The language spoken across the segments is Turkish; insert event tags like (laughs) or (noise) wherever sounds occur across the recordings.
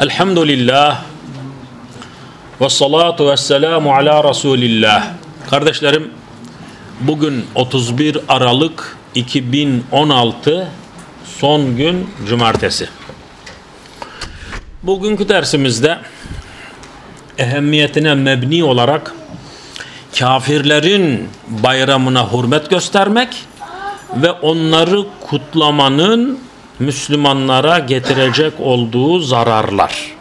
Elhamdülillah ve salatu ve selamu ala Resulillah. Kardeşlerim bugün 31 Aralık 2016 son gün cumartesi. Bugünkü dersimizde ehemmiyetine mebni olarak kafirlerin bayramına hürmet göstermek ve onları kutlamanın Müslümanlara getirecek olduğu zararlar.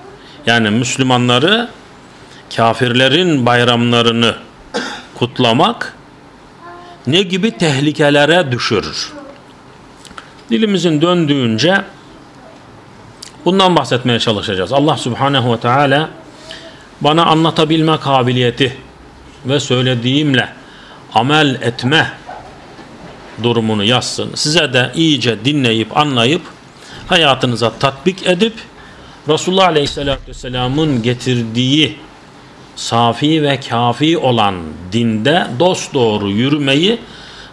Yani Müslümanları kafirlerin bayramlarını kutlamak ne gibi tehlikelere düşürür? Dilimizin döndüğünce bundan bahsetmeye çalışacağız. Allah Subhanahu ve Teala bana anlatabilme kabiliyeti ve söylediğimle amel etme durumunu yazsın. Size de iyice dinleyip anlayıp hayatınıza tatbik edip Resulullah Aleyhisselatü Vesselam'ın getirdiği safi ve kafi olan dinde dost doğru yürümeyi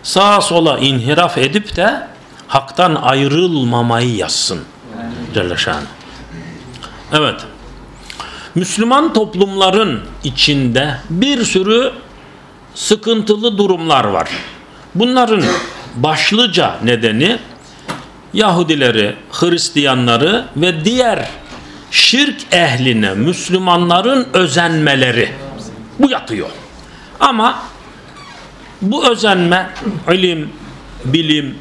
sağa sola inhiraf edip de haktan ayrılmamayı yazsın. Celle şan. Evet. Müslüman toplumların içinde bir sürü sıkıntılı durumlar var. Bunların başlıca nedeni Yahudileri, Hristiyanları ve diğer şirk ehline Müslümanların özenmeleri. Bu yatıyor. Ama bu özenme ilim, bilim,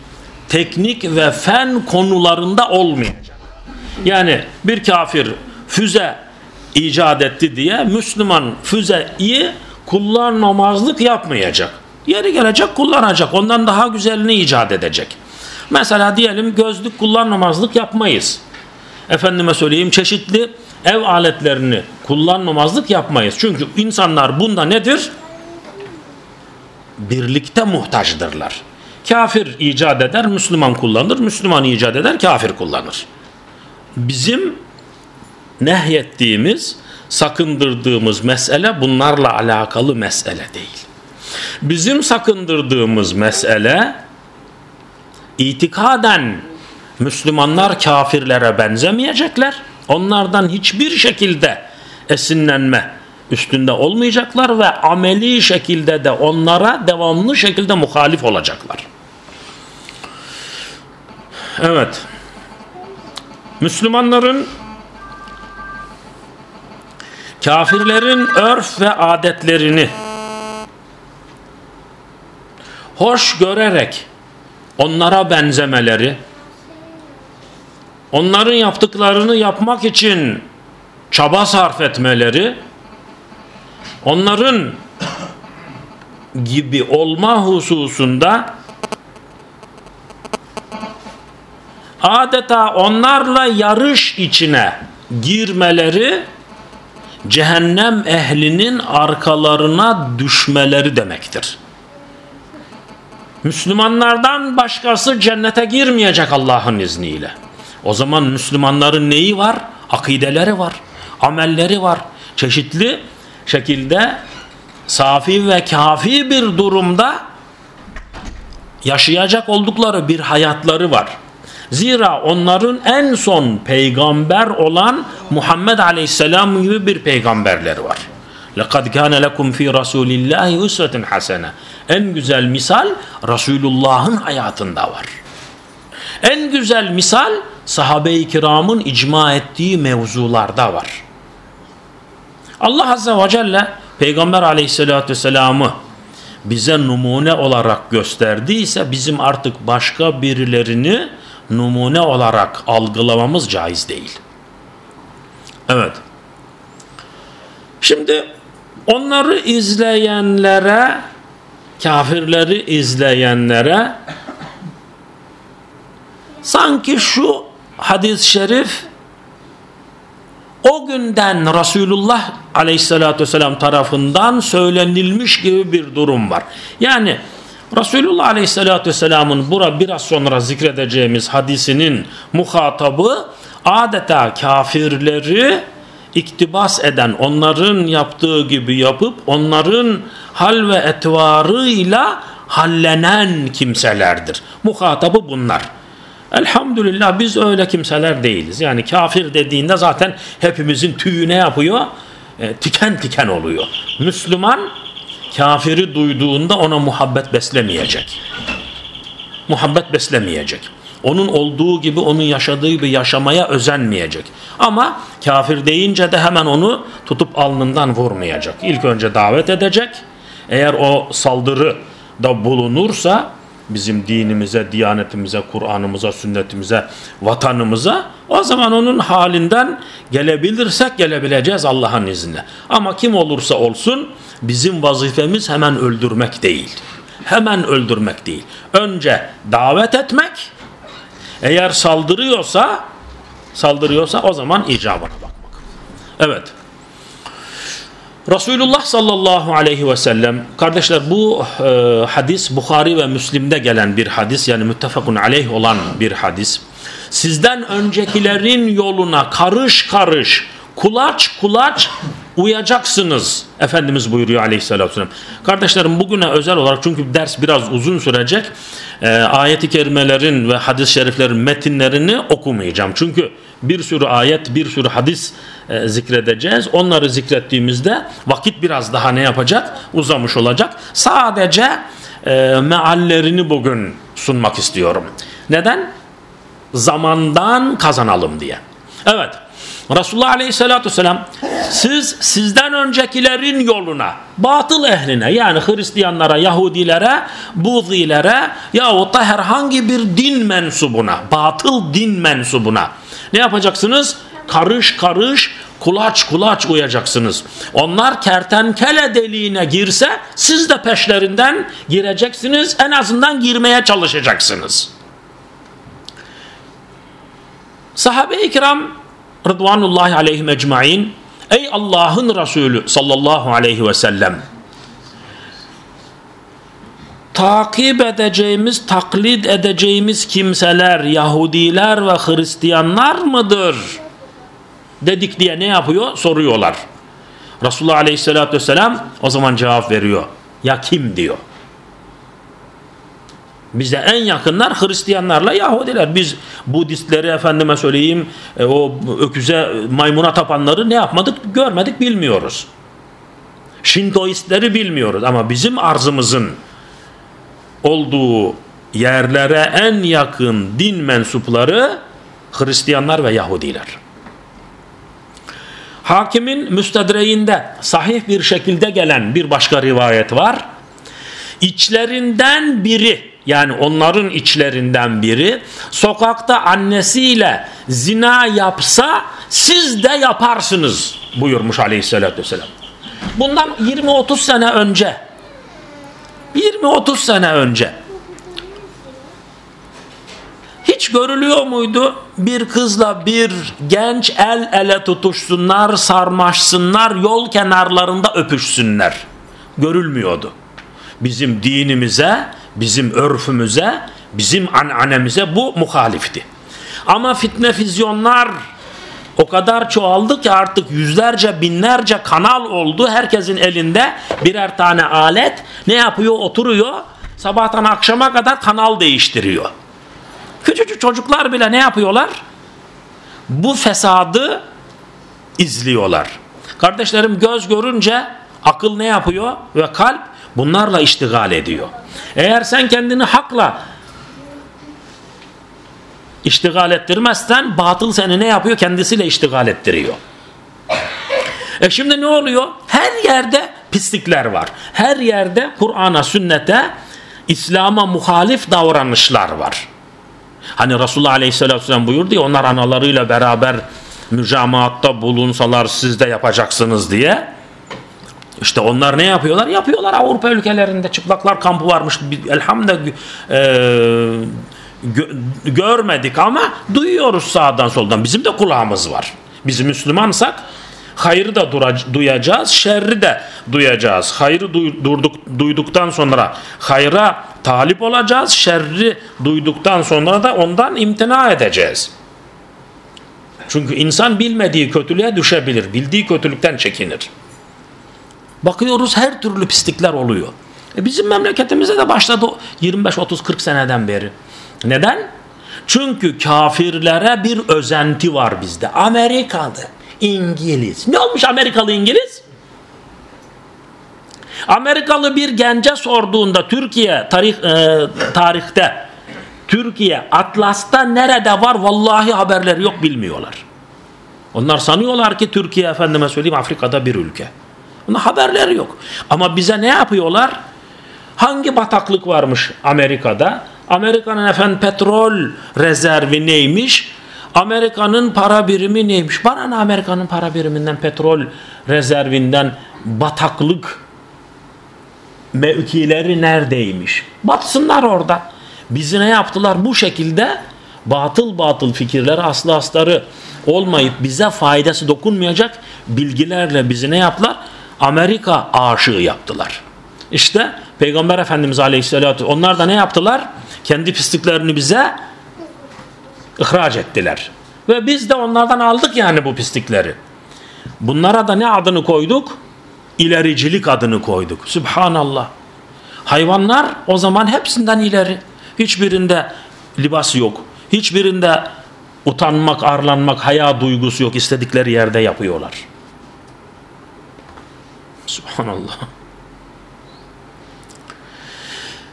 teknik ve fen konularında olmayacak. Yani bir kafir füze icat etti diye Müslüman füzeyi kullanmamazlık yapmayacak. Yeri gelecek kullanacak. Ondan daha güzelini icat edecek. Mesela diyelim gözlük kullanmamazlık yapmayız. Efendime söyleyeyim çeşitli ev aletlerini kullanmamazlık yapmayız. Çünkü insanlar bunda nedir? Birlikte muhtaçtırlar. Kafir icat eder, Müslüman kullanır. Müslüman icat eder, kafir kullanır. Bizim nehyettiğimiz, sakındırdığımız mesele bunlarla alakalı mesele değil. Bizim sakındırdığımız mesele itikaden Müslümanlar kafirlere benzemeyecekler. Onlardan hiçbir şekilde esinlenme üstünde olmayacaklar ve ameli şekilde de onlara devamlı şekilde muhalif olacaklar. Evet. Müslümanların kafirlerin örf ve adetlerini hoş görerek onlara benzemeleri, onların yaptıklarını yapmak için çaba sarf etmeleri, onların gibi olma hususunda adeta onlarla yarış içine girmeleri cehennem ehlinin arkalarına düşmeleri demektir. Müslümanlardan başkası cennete girmeyecek Allah'ın izniyle. O zaman Müslümanların neyi var? Akideleri var, amelleri var. Çeşitli şekilde safi ve kafi bir durumda yaşayacak oldukları bir hayatları var. Zira onların en son peygamber olan Muhammed Aleyhisselam gibi bir peygamberleri var. لَقَدْ كَانَ لَكُمْ ف۪ي رَسُولِ اللّٰهِ اُسْوَةٌ حَسَنَةٌ En güzel misal Resulullah'ın hayatında var. En güzel misal sahabe-i kiramın icma ettiği mevzularda var. Allah Azze ve Celle Peygamber aleyhissalatü vesselam'ı bize numune olarak gösterdiyse bizim artık başka birilerini numune olarak algılamamız caiz değil. Evet. Şimdi onları izleyenlere kafirleri izleyenlere sanki şu hadis-i şerif o günden Resulullah aleyhissalatü vesselam tarafından söylenilmiş gibi bir durum var. Yani Resulullah aleyhissalatü vesselamın bura biraz sonra zikredeceğimiz hadisinin muhatabı adeta kafirleri iktibas eden, onların yaptığı gibi yapıp onların hal ve etvarıyla hallenen kimselerdir. Muhatabı bunlar. Elhamdülillah biz öyle kimseler değiliz. Yani kafir dediğinde zaten hepimizin tüyü ne yapıyor? E, tiken tiken oluyor. Müslüman kafiri duyduğunda ona muhabbet beslemeyecek. Muhabbet beslemeyecek. Onun olduğu gibi, onun yaşadığı gibi yaşamaya özenmeyecek. Ama kafir deyince de hemen onu tutup alnından vurmayacak. İlk önce davet edecek. Eğer o saldırı da bulunursa bizim dinimize, diyanetimize, Kur'an'ımıza, sünnetimize, vatanımıza o zaman onun halinden gelebilirsek gelebileceğiz Allah'ın izniyle. Ama kim olursa olsun bizim vazifemiz hemen öldürmek değil. Hemen öldürmek değil. Önce davet etmek eğer saldırıyorsa saldırıyorsa o zaman icabına bakmak. Evet. Resulullah sallallahu aleyhi ve sellem kardeşler bu e, hadis Bukhari ve Müslim'de gelen bir hadis yani müttefakun aleyh olan bir hadis. Sizden öncekilerin yoluna karış karış kulaç kulaç uyacaksınız. Efendimiz buyuruyor aleyhissalatü vesselam. Kardeşlerim bugüne özel olarak çünkü ders biraz uzun sürecek. E, ayeti kerimelerin ve hadis-i şeriflerin metinlerini okumayacağım. Çünkü bir sürü ayet, bir sürü hadis e, zikredeceğiz. Onları zikrettiğimizde vakit biraz daha ne yapacak? Uzamış olacak. Sadece e, meallerini bugün sunmak istiyorum. Neden? Zamandan kazanalım diye. Evet. Resulullah Aleyhisselatü Vesselam siz sizden öncekilerin yoluna batıl ehline yani Hristiyanlara, Yahudilere, Buzilere yahut da herhangi bir din mensubuna, batıl din mensubuna ne yapacaksınız? Karış karış kulaç kulaç uyacaksınız. Onlar kertenkele deliğine girse siz de peşlerinden gireceksiniz. En azından girmeye çalışacaksınız. Sahabe-i kiram Rıdvanullahi aleyhim ecmain Ey Allah'ın Resulü sallallahu aleyhi ve sellem takip edeceğimiz, taklit edeceğimiz kimseler Yahudiler ve Hristiyanlar mıdır? Dedik diye ne yapıyor? Soruyorlar. Resulullah Aleyhisselatü Vesselam o zaman cevap veriyor. Ya kim diyor. Bize en yakınlar Hristiyanlarla Yahudiler. Biz Budistleri efendime söyleyeyim e, o öküze maymuna tapanları ne yapmadık görmedik bilmiyoruz. Şintoistleri bilmiyoruz ama bizim arzımızın olduğu yerlere en yakın din mensupları Hristiyanlar ve Yahudiler. Hakimin müstedreğinde sahih bir şekilde gelen bir başka rivayet var. İçlerinden biri yani onların içlerinden biri sokakta annesiyle zina yapsa siz de yaparsınız buyurmuş aleyhissalatü vesselam. Bundan 20-30 sene önce 20-30 sene önce hiç görülüyor muydu bir kızla bir genç el ele tutuşsunlar, sarmaşsınlar, yol kenarlarında öpüşsünler. Görülmüyordu. Bizim dinimize, bizim örfümüze, bizim ananemize bu muhalifti. Ama fitne fizyonlar o kadar çoğaldı ki artık yüzlerce binlerce kanal oldu. Herkesin elinde birer tane alet ne yapıyor oturuyor sabahtan akşama kadar kanal değiştiriyor. Küçücük çocuklar bile ne yapıyorlar? Bu fesadı izliyorlar. Kardeşlerim göz görünce akıl ne yapıyor? Ve kalp bunlarla iştigal ediyor. Eğer sen kendini hakla iştigal ettirmezsen batıl seni ne yapıyor? Kendisiyle iştigal ettiriyor. E şimdi ne oluyor? Her yerde pislikler var. Her yerde Kur'an'a, sünnete, İslam'a muhalif davranışlar var. Hani Resulullah Aleyhisselatü Vesselam buyurdu ya onlar analarıyla beraber mücamaatta bulunsalar siz de yapacaksınız diye. İşte onlar ne yapıyorlar? Yapıyorlar Avrupa ülkelerinde çıplaklar kampı varmış. Elhamdülillah e, gö görmedik ama duyuyoruz sağdan soldan. Bizim de kulağımız var. Biz Müslümansak hayrı da duyacağız, şerri de duyacağız. Hayrı durduk, duyduktan sonra hayra talip olacağız, şerri duyduktan sonra da ondan imtina edeceğiz. Çünkü insan bilmediği kötülüğe düşebilir, bildiği kötülükten çekinir. Bakıyoruz her türlü pislikler oluyor. E bizim memleketimizde de başladı 25 30 40 seneden beri. Neden? Çünkü kafirlere bir özenti var bizde. Amerikalı, İngiliz. Ne olmuş Amerikalı İngiliz? Amerikalı bir gence sorduğunda Türkiye tarih, e, tarihte Türkiye Atlas'ta nerede var vallahi haberleri yok bilmiyorlar. Onlar sanıyorlar ki Türkiye efendime söyleyeyim Afrika'da bir ülke. Onun haberleri yok. Ama bize ne yapıyorlar? Hangi bataklık varmış Amerika'da? Amerika'nın efendim petrol rezervi neymiş? Amerika'nın para birimi neymiş? Bana ne Amerika'nın para biriminden, petrol rezervinden bataklık mevkileri neredeymiş? Batsınlar orada. Bizi ne yaptılar? Bu şekilde batıl batıl fikirleri aslı asları olmayıp bize faydası dokunmayacak bilgilerle bizi ne yaptılar? Amerika aşığı yaptılar. İşte Peygamber Efendimiz Aleyhisselatü onlar da ne yaptılar? Kendi pisliklerini bize ihraç ettiler. Ve biz de onlardan aldık yani bu pislikleri. Bunlara da ne adını koyduk? İlericilik adını koyduk. Subhanallah. Hayvanlar o zaman hepsinden ileri. Hiçbirinde libas yok. Hiçbirinde utanmak, arlanmak, haya duygusu yok. İstedikleri yerde yapıyorlar. Subhanallah.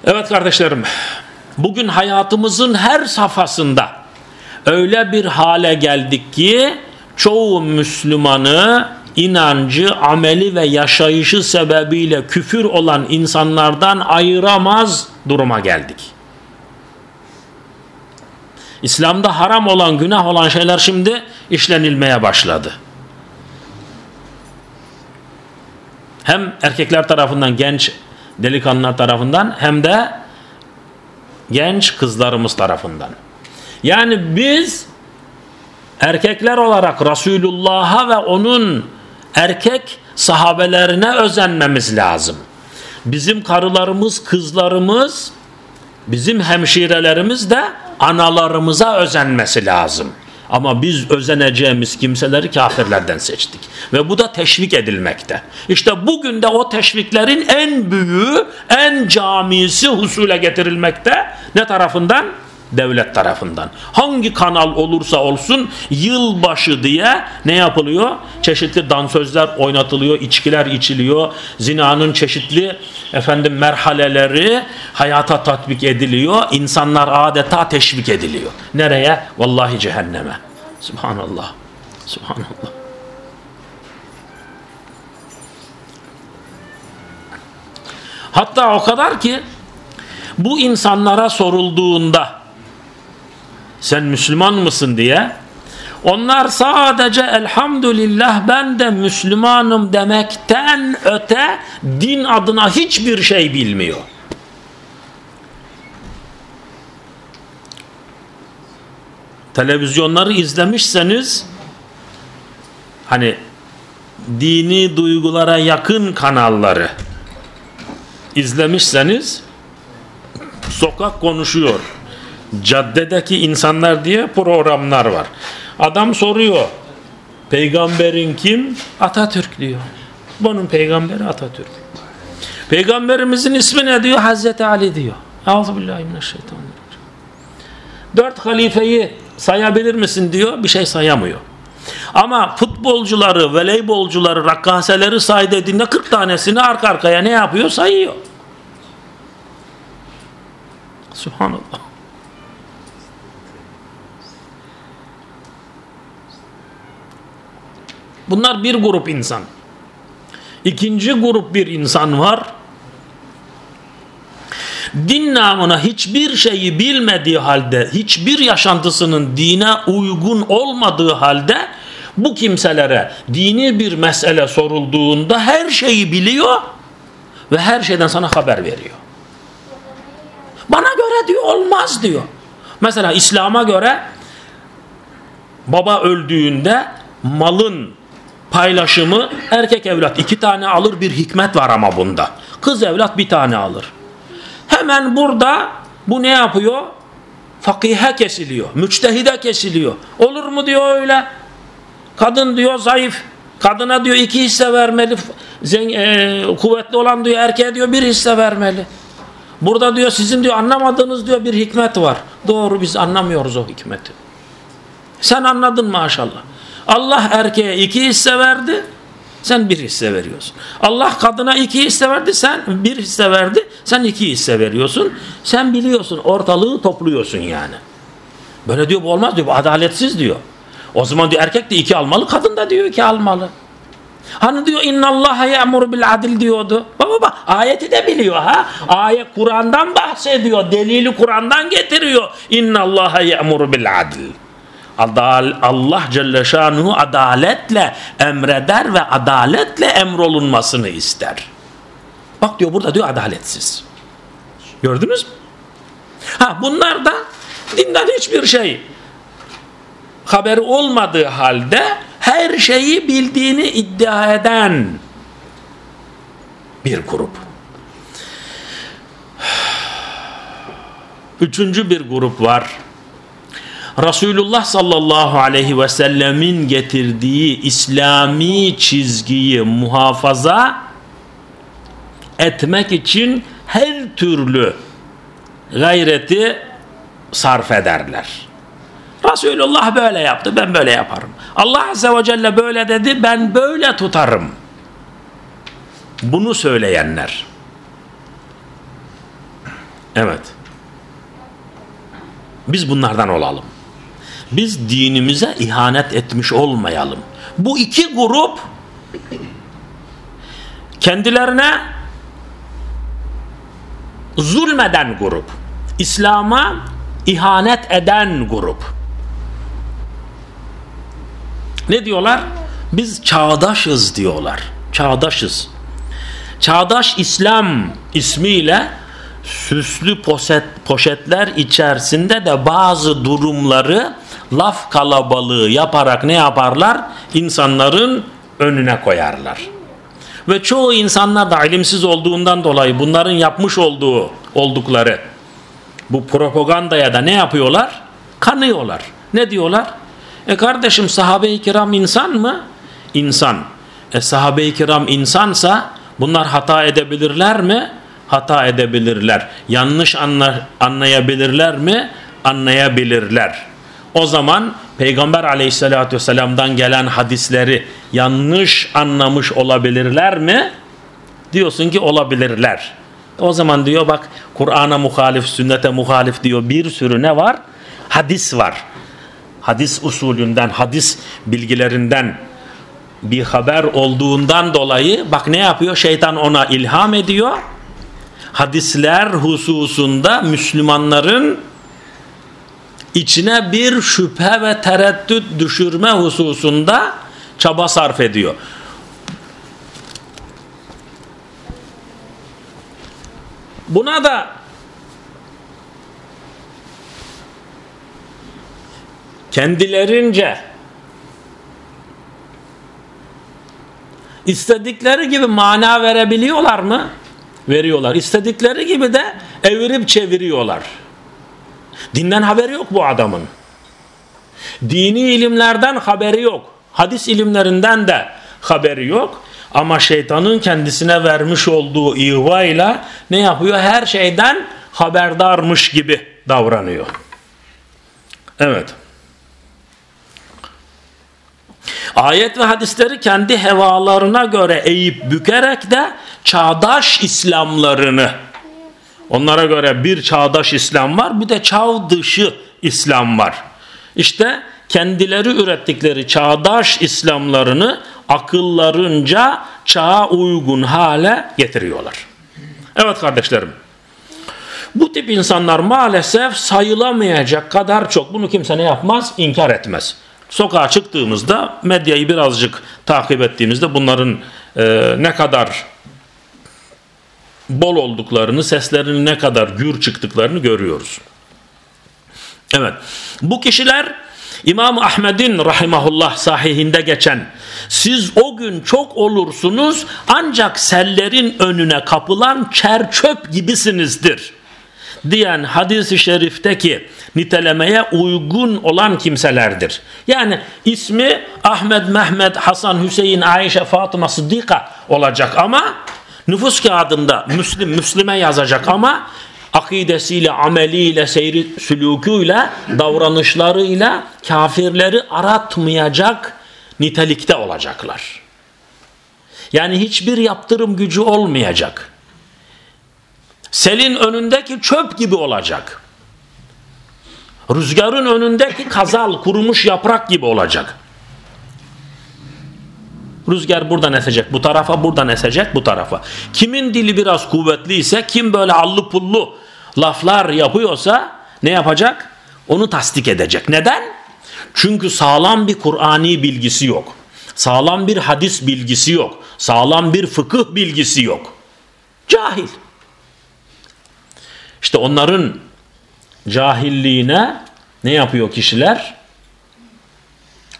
Evet kardeşlerim, bugün hayatımızın her safhasında öyle bir hale geldik ki çoğu Müslümanı inancı, ameli ve yaşayışı sebebiyle küfür olan insanlardan ayıramaz duruma geldik. İslam'da haram olan, günah olan şeyler şimdi işlenilmeye başladı. Hem erkekler tarafından genç delikanlılar tarafından hem de genç kızlarımız tarafından. Yani biz erkekler olarak Resulullah'a ve onun erkek sahabelerine özenmemiz lazım. Bizim karılarımız, kızlarımız, bizim hemşirelerimiz de analarımıza özenmesi lazım. Ama biz özeneceğimiz kimseleri kafirlerden seçtik. Ve bu da teşvik edilmekte. İşte bugün de o teşviklerin en büyüğü, en camisi husule getirilmekte. Ne tarafından? Devlet tarafından. Hangi kanal olursa olsun yılbaşı diye ne yapılıyor? Çeşitli dansözler oynatılıyor, içkiler içiliyor, zinanın çeşitli efendim merhaleleri hayata tatbik ediliyor. İnsanlar adeta teşvik ediliyor. Nereye? Vallahi cehenneme. Subhanallah. Subhanallah. Hatta o kadar ki bu insanlara sorulduğunda sen Müslüman mısın diye onlar sadece elhamdülillah ben de Müslümanım demekten öte din adına hiçbir şey bilmiyor. Televizyonları izlemişseniz hani dini duygulara yakın kanalları izlemişseniz sokak konuşuyor caddedeki insanlar diye programlar var. Adam soruyor. Peygamberin kim? Atatürk diyor. Bunun peygamberi Atatürk. Peygamberimizin ismi ne diyor? Hazreti Ali diyor. Euzubillahimineşşeytanirracim. Dört halifeyi sayabilir misin diyor. Bir şey sayamıyor. Ama futbolcuları, voleybolcuları, rakkaseleri say dediğinde 40 tanesini arka arkaya ne yapıyor? Sayıyor. Subhanallah. Bunlar bir grup insan. İkinci grup bir insan var. Din namına hiçbir şeyi bilmediği halde, hiçbir yaşantısının dine uygun olmadığı halde bu kimselere dini bir mesele sorulduğunda her şeyi biliyor ve her şeyden sana haber veriyor. Bana göre diyor olmaz diyor. Mesela İslam'a göre baba öldüğünde malın paylaşımı erkek evlat iki tane alır bir hikmet var ama bunda. Kız evlat bir tane alır. Hemen burada bu ne yapıyor? Fakihe kesiliyor. Müçtehide kesiliyor. Olur mu diyor öyle. Kadın diyor zayıf. Kadına diyor iki hisse vermeli. Zen, e, kuvvetli olan diyor erkeğe diyor bir hisse vermeli. Burada diyor sizin diyor anlamadığınız diyor bir hikmet var. Doğru biz anlamıyoruz o hikmeti. Sen anladın maşallah. Allah erkeğe iki hisse verdi. Sen bir hisse veriyorsun. Allah kadına iki hisse verdi. Sen bir hisse verdi. Sen iki hisse veriyorsun. Sen biliyorsun ortalığı topluyorsun yani. Böyle diyor bu olmaz diyor. Bu adaletsiz diyor. O zaman diyor erkek de iki almalı. Kadın da diyor iki almalı. Hani diyor innallaha ya'muru bil adil diyordu. Baba baba ayeti de biliyor ha. Ayet Kur'an'dan bahsediyor. Delili Kur'an'dan getiriyor. İnnallaha ya'muru bil adil. Allah Celle Şanuhu adaletle emreder ve adaletle emrolunmasını ister. Bak diyor burada diyor adaletsiz. Gördünüz mü? Ha bunlar da dinden hiçbir şey haberi olmadığı halde her şeyi bildiğini iddia eden bir grup. Üçüncü bir grup var. Resulullah sallallahu aleyhi ve sellemin getirdiği İslami çizgiyi muhafaza etmek için her türlü gayreti sarf ederler. Resulullah böyle yaptı ben böyle yaparım. Allah Azze ve Celle böyle dedi ben böyle tutarım. Bunu söyleyenler. Evet. Biz bunlardan olalım. Biz dinimize ihanet etmiş olmayalım. Bu iki grup kendilerine zulmeden grup. İslam'a ihanet eden grup. Ne diyorlar? Biz çağdaşız diyorlar. Çağdaşız. Çağdaş İslam ismiyle süslü poşet, poşetler içerisinde de bazı durumları laf kalabalığı yaparak ne yaparlar? İnsanların önüne koyarlar. Ve çoğu insanlar da ilimsiz olduğundan dolayı bunların yapmış olduğu oldukları bu propagandaya da ne yapıyorlar? Kanıyorlar. Ne diyorlar? E kardeşim sahabe-i kiram insan mı? İnsan. E sahabe-i kiram insansa bunlar hata edebilirler mi? Hata edebilirler. Yanlış anla, anlayabilirler mi? Anlayabilirler. O zaman Peygamber aleyhissalatü vesselam'dan gelen hadisleri yanlış anlamış olabilirler mi? Diyorsun ki olabilirler. O zaman diyor bak Kur'an'a muhalif, sünnete muhalif diyor bir sürü ne var? Hadis var hadis usulünden, hadis bilgilerinden bir haber olduğundan dolayı bak ne yapıyor? Şeytan ona ilham ediyor. Hadisler hususunda Müslümanların içine bir şüphe ve tereddüt düşürme hususunda çaba sarf ediyor. Buna da kendilerince istedikleri gibi mana verebiliyorlar mı? Veriyorlar. İstedikleri gibi de evirip çeviriyorlar. Dinden haberi yok bu adamın. Dini ilimlerden haberi yok. Hadis ilimlerinden de haberi yok. Ama şeytanın kendisine vermiş olduğu ihvayla ne yapıyor? Her şeyden haberdarmış gibi davranıyor. Evet. Ayet ve hadisleri kendi hevalarına göre eğip bükerek de çağdaş İslamlarını onlara göre bir çağdaş İslam var bir de çağ dışı İslam var. İşte kendileri ürettikleri çağdaş İslamlarını akıllarınca çağa uygun hale getiriyorlar. Evet kardeşlerim. Bu tip insanlar maalesef sayılamayacak kadar çok. Bunu kimse ne yapmaz? İnkar etmez sokağa çıktığımızda medyayı birazcık takip ettiğimizde bunların e, ne kadar bol olduklarını, seslerinin ne kadar gür çıktıklarını görüyoruz. Evet. Bu kişiler İmam Ahmed'in rahimahullah sahihinde geçen siz o gün çok olursunuz ancak sellerin önüne kapılan çer çöp gibisinizdir diyen hadis-i şerifteki nitelemeye uygun olan kimselerdir. Yani ismi Ahmet, Mehmet, Hasan, Hüseyin, Ayşe, Fatıma, Sıddika olacak ama nüfus kağıdında Müslim, Müslüme yazacak ama akidesiyle, ameliyle, seyri sülüküyle, davranışlarıyla kafirleri aratmayacak nitelikte olacaklar. Yani hiçbir yaptırım gücü olmayacak. Selin önündeki çöp gibi olacak. Rüzgarın önündeki kazal, kurumuş yaprak gibi olacak. Rüzgar buradan esecek bu tarafa, buradan esecek bu tarafa. Kimin dili biraz kuvvetliyse, kim böyle allı pullu laflar yapıyorsa ne yapacak? Onu tasdik edecek. Neden? Çünkü sağlam bir Kur'ani bilgisi yok. Sağlam bir hadis bilgisi yok. Sağlam bir fıkıh bilgisi yok. Cahil. İşte onların cahilliğine ne yapıyor kişiler?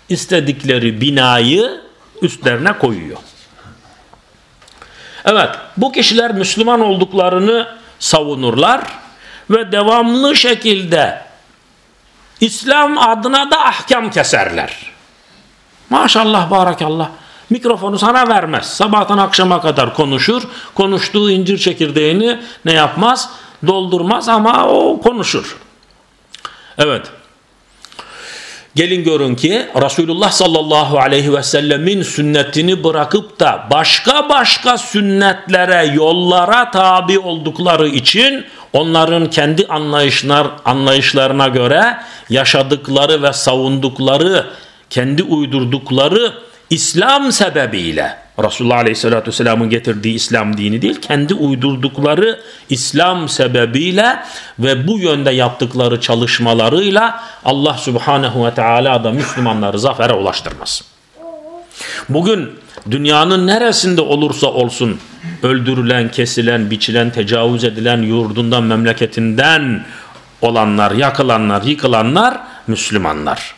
İstedikleri binayı üstlerine koyuyor. Evet bu kişiler Müslüman olduklarını savunurlar ve devamlı şekilde İslam adına da ahkam keserler. Maşallah barakallah. Mikrofonu sana vermez. Sabahtan akşama kadar konuşur. Konuştuğu incir çekirdeğini ne yapmaz? Doldurmaz ama o konuşur. Evet. Gelin görün ki Resulullah sallallahu aleyhi ve sellemin sünnetini bırakıp da başka başka sünnetlere, yollara tabi oldukları için onların kendi anlayışlar, anlayışlarına göre yaşadıkları ve savundukları, kendi uydurdukları İslam sebebiyle Resulullah Aleyhisselatü Vesselam'ın getirdiği İslam dini değil, kendi uydurdukları İslam sebebiyle ve bu yönde yaptıkları çalışmalarıyla Allah Subhanahu ve Teala da Müslümanları zafere ulaştırmaz. Bugün dünyanın neresinde olursa olsun öldürülen, kesilen, biçilen, tecavüz edilen yurdundan, memleketinden olanlar, yakılanlar, yıkılanlar Müslümanlar.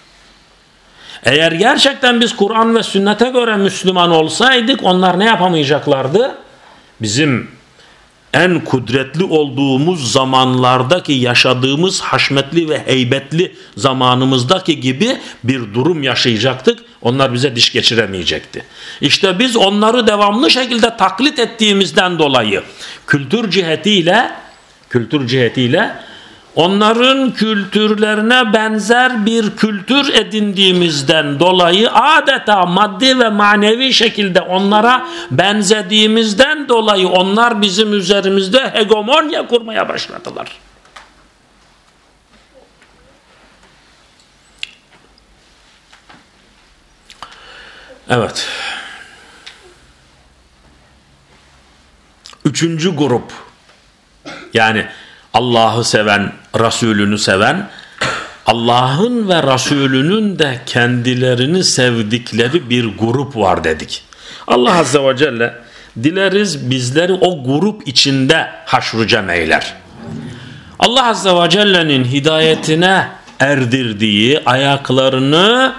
Eğer gerçekten biz Kur'an ve sünnete göre Müslüman olsaydık onlar ne yapamayacaklardı? Bizim en kudretli olduğumuz zamanlardaki yaşadığımız haşmetli ve heybetli zamanımızdaki gibi bir durum yaşayacaktık. Onlar bize diş geçiremeyecekti. İşte biz onları devamlı şekilde taklit ettiğimizden dolayı kültür cihetiyle kültür cihetiyle onların kültürlerine benzer bir kültür edindiğimizden dolayı adeta maddi ve manevi şekilde onlara benzediğimizden dolayı onlar bizim üzerimizde hegemonya kurmaya başladılar. Evet. Üçüncü grup yani Allah'ı seven, Resulünü seven, Allah'ın ve Resulünün de kendilerini sevdikleri bir grup var dedik. Allah Azze ve Celle dileriz bizleri o grup içinde haşru cemeyler. Allah Azze ve Celle'nin hidayetine erdirdiği ayaklarını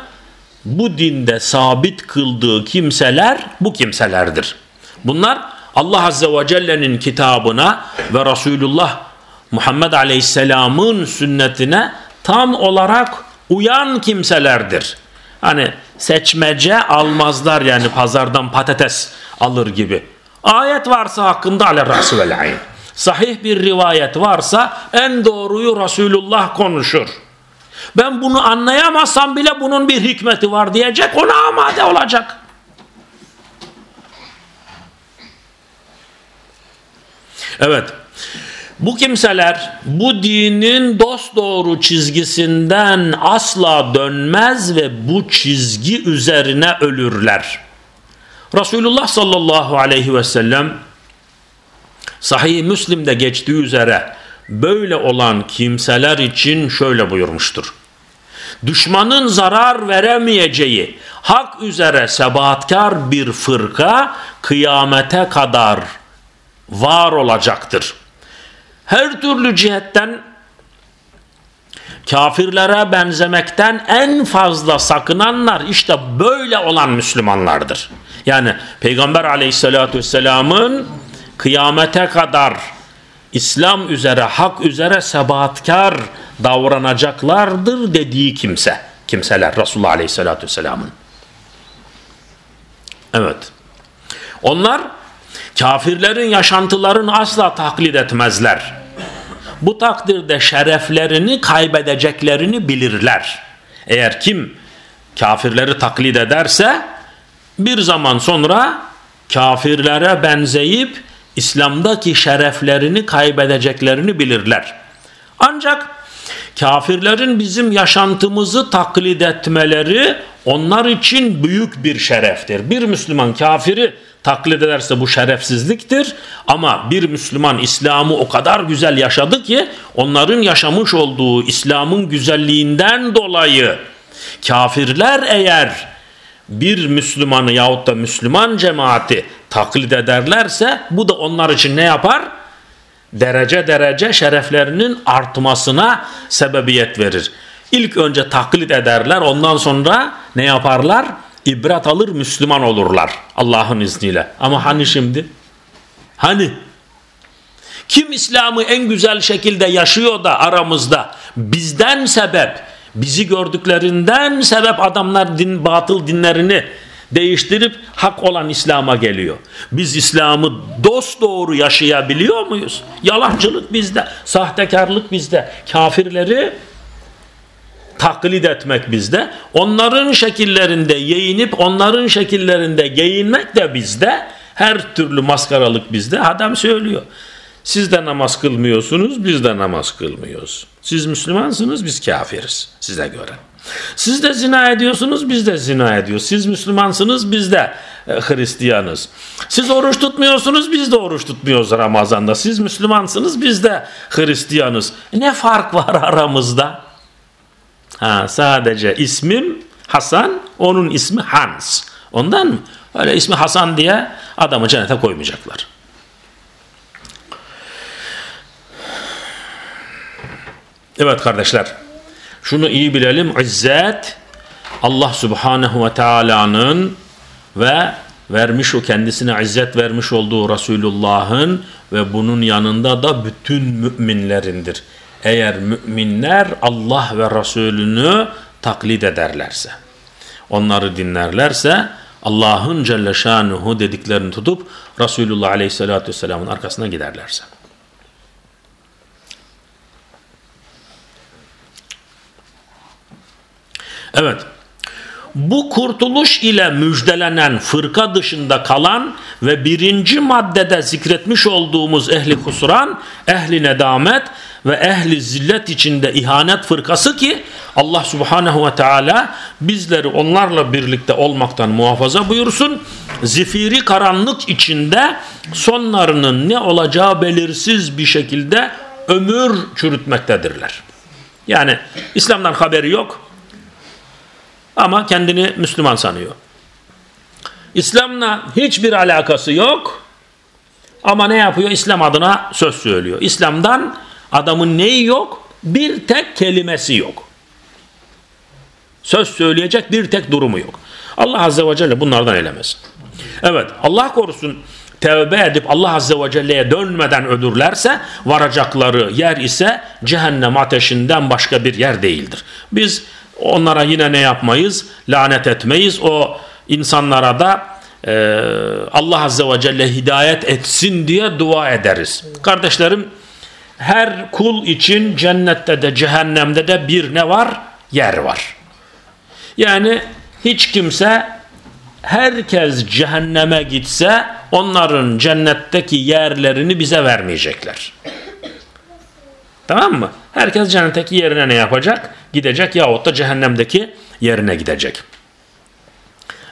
bu dinde sabit kıldığı kimseler bu kimselerdir. Bunlar Allah Azze ve Celle'nin kitabına ve Resulullah Muhammed Aleyhisselam'ın sünnetine tam olarak uyan kimselerdir. Hani seçmece almazlar yani pazardan patates alır gibi. Ayet varsa hakkında ale rasu. Sahih bir rivayet varsa en doğruyu Resulullah konuşur. Ben bunu anlayamazsam bile bunun bir hikmeti var diyecek ona amade olacak. Evet. Bu kimseler bu dinin dosdoğru çizgisinden asla dönmez ve bu çizgi üzerine ölürler. Resulullah sallallahu aleyhi ve sellem sahih Müslim'de geçtiği üzere böyle olan kimseler için şöyle buyurmuştur. Düşmanın zarar veremeyeceği hak üzere sebatkar bir fırka kıyamete kadar var olacaktır her türlü cihetten kafirlere benzemekten en fazla sakınanlar işte böyle olan Müslümanlardır. Yani Peygamber aleyhissalatü vesselamın kıyamete kadar İslam üzere, hak üzere sebatkar davranacaklardır dediği kimse. Kimseler Resulullah aleyhissalatü vesselamın. Evet. Onlar kafirlerin yaşantılarını asla taklit etmezler. Bu takdirde şereflerini kaybedeceklerini bilirler. Eğer kim kafirleri taklit ederse bir zaman sonra kafirlere benzeyip İslam'daki şereflerini kaybedeceklerini bilirler. Ancak kafirlerin bizim yaşantımızı taklit etmeleri onlar için büyük bir şereftir. Bir Müslüman kafiri taklit ederse bu şerefsizliktir ama bir Müslüman İslam'ı o kadar güzel yaşadı ki onların yaşamış olduğu İslam'ın güzelliğinden dolayı kafirler eğer bir Müslümanı yahut da Müslüman cemaati taklit ederlerse bu da onlar için ne yapar? Derece derece şereflerinin artmasına sebebiyet verir. İlk önce taklit ederler ondan sonra ne yaparlar? İbret alır Müslüman olurlar Allah'ın izniyle. Ama hani şimdi? Hani? Kim İslam'ı en güzel şekilde yaşıyor da aramızda bizden sebep bizi gördüklerinden sebep adamlar din, batıl dinlerini değiştirip hak olan İslam'a geliyor. Biz İslam'ı dost doğru yaşayabiliyor muyuz? Yalancılık bizde, sahtekarlık bizde, kafirleri taklit etmek bizde. Onların şekillerinde yayınıp onların şekillerinde giyinmek de bizde. Her türlü maskaralık bizde. Adam söylüyor. Siz de namaz kılmıyorsunuz, biz de namaz kılmıyoruz. Siz Müslümansınız, biz kafiriz size göre. Siz de zina ediyorsunuz, biz de zina ediyoruz. Siz Müslümansınız, biz de e, Hristiyanız. Siz oruç tutmuyorsunuz, biz de oruç tutmuyoruz Ramazan'da. Siz Müslümansınız, biz de Hristiyanız. Ne fark var (laughs) aramızda? Ha, sadece ismim Hasan, onun ismi Hans. Ondan mı? Öyle ismi Hasan diye adamı cennete koymayacaklar. Evet kardeşler, şunu iyi bilelim, izzet Allah subhanehu ve teala'nın ve vermiş o kendisine izzet vermiş olduğu Resulullah'ın ve bunun yanında da bütün müminlerindir. Eğer müminler Allah ve Resulünü taklit ederlerse, onları dinlerlerse Allah'ın Celle Şanuhu dediklerini tutup Resulullah Aleyhisselatü Vesselam'ın arkasına giderlerse. Evet. Bu kurtuluş ile müjdelenen fırka dışında kalan ve birinci maddede zikretmiş olduğumuz ehli husran, ehli nedamet ve ehli zillet içinde ihanet fırkası ki Allah subhanehu ve teala bizleri onlarla birlikte olmaktan muhafaza buyursun. Zifiri karanlık içinde sonlarının ne olacağı belirsiz bir şekilde ömür çürütmektedirler. Yani İslam'dan haberi yok ama kendini Müslüman sanıyor. İslam'la hiçbir alakası yok ama ne yapıyor? İslam adına söz söylüyor. İslam'dan adamın neyi yok? Bir tek kelimesi yok. Söz söyleyecek bir tek durumu yok. Allah Azze ve Celle bunlardan eylemesin. Evet Allah korusun tevbe edip Allah Azze ve Celle'ye dönmeden ölürlerse varacakları yer ise cehennem ateşinden başka bir yer değildir. Biz Onlara yine ne yapmayız? Lanet etmeyiz. O insanlara da e, Allah Azze ve Celle hidayet etsin diye dua ederiz. Kardeşlerim her kul için cennette de cehennemde de bir ne var? Yer var. Yani hiç kimse herkes cehenneme gitse onların cennetteki yerlerini bize vermeyecekler. Tamam mı? Herkes cennetteki yerine ne yapacak? Gidecek yahut da cehennemdeki yerine gidecek.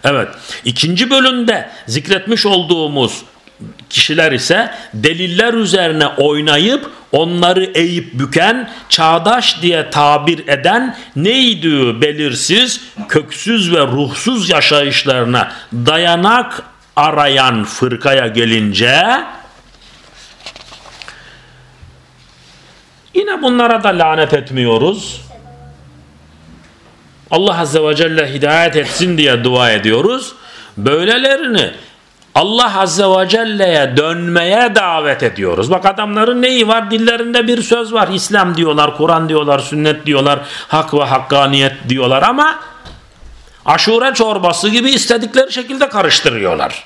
Evet. ikinci bölümde zikretmiş olduğumuz kişiler ise deliller üzerine oynayıp onları eğip büken, çağdaş diye tabir eden neydi belirsiz, köksüz ve ruhsuz yaşayışlarına dayanak arayan fırkaya gelince Yine bunlara da lanet etmiyoruz. Allah Azze ve Celle hidayet etsin diye dua ediyoruz. Böylelerini Allah Azze ve Celle'ye dönmeye davet ediyoruz. Bak adamların neyi var? Dillerinde bir söz var. İslam diyorlar, Kur'an diyorlar, sünnet diyorlar, hak ve hakkaniyet diyorlar ama aşure çorbası gibi istedikleri şekilde karıştırıyorlar.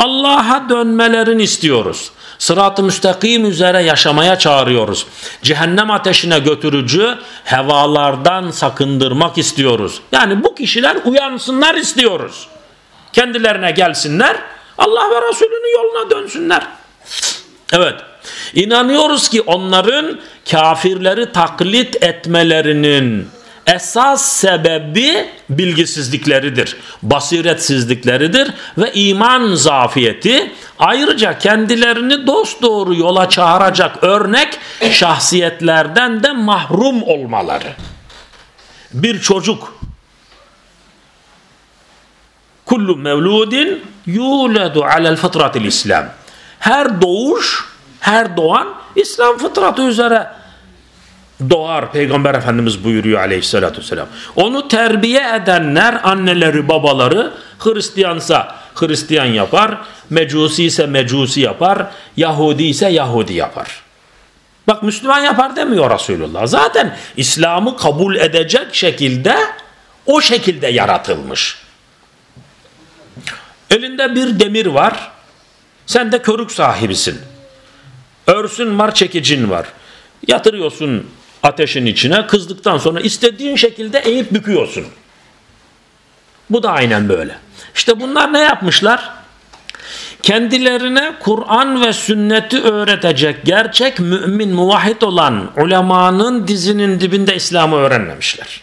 Allah'a dönmelerini istiyoruz. Sırat-ı müstakim üzere yaşamaya çağırıyoruz. Cehennem ateşine götürücü hevalardan sakındırmak istiyoruz. Yani bu kişiler uyansınlar istiyoruz. Kendilerine gelsinler, Allah ve Resulünün yoluna dönsünler. Evet. İnanıyoruz ki onların kafirleri taklit etmelerinin esas sebebi bilgisizlikleridir, basiretsizlikleridir ve iman zafiyeti. Ayrıca kendilerini dost doğru yola çağıracak örnek şahsiyetlerden de mahrum olmaları. Bir çocuk kullu mevludin yuledu alel fıtratil İslam. Her doğuş, her doğan İslam fıtratı üzere doğar. Peygamber Efendimiz buyuruyor aleyhissalatü vesselam. Onu terbiye edenler anneleri babaları Hristiyansa Hristiyan yapar, Mecusi ise Mecusi yapar, Yahudi ise Yahudi yapar. Bak Müslüman yapar demiyor Resulullah. Zaten İslam'ı kabul edecek şekilde o şekilde yaratılmış. Elinde bir demir var. Sen de körük sahibisin. Örsün var çekicin var. Yatırıyorsun ateşin içine kızdıktan sonra istediğin şekilde eğip büküyorsun. Bu da aynen böyle. İşte bunlar ne yapmışlar? Kendilerine Kur'an ve sünneti öğretecek gerçek mümin muvahhid olan ulemanın dizinin dibinde İslam'ı öğrenmemişler.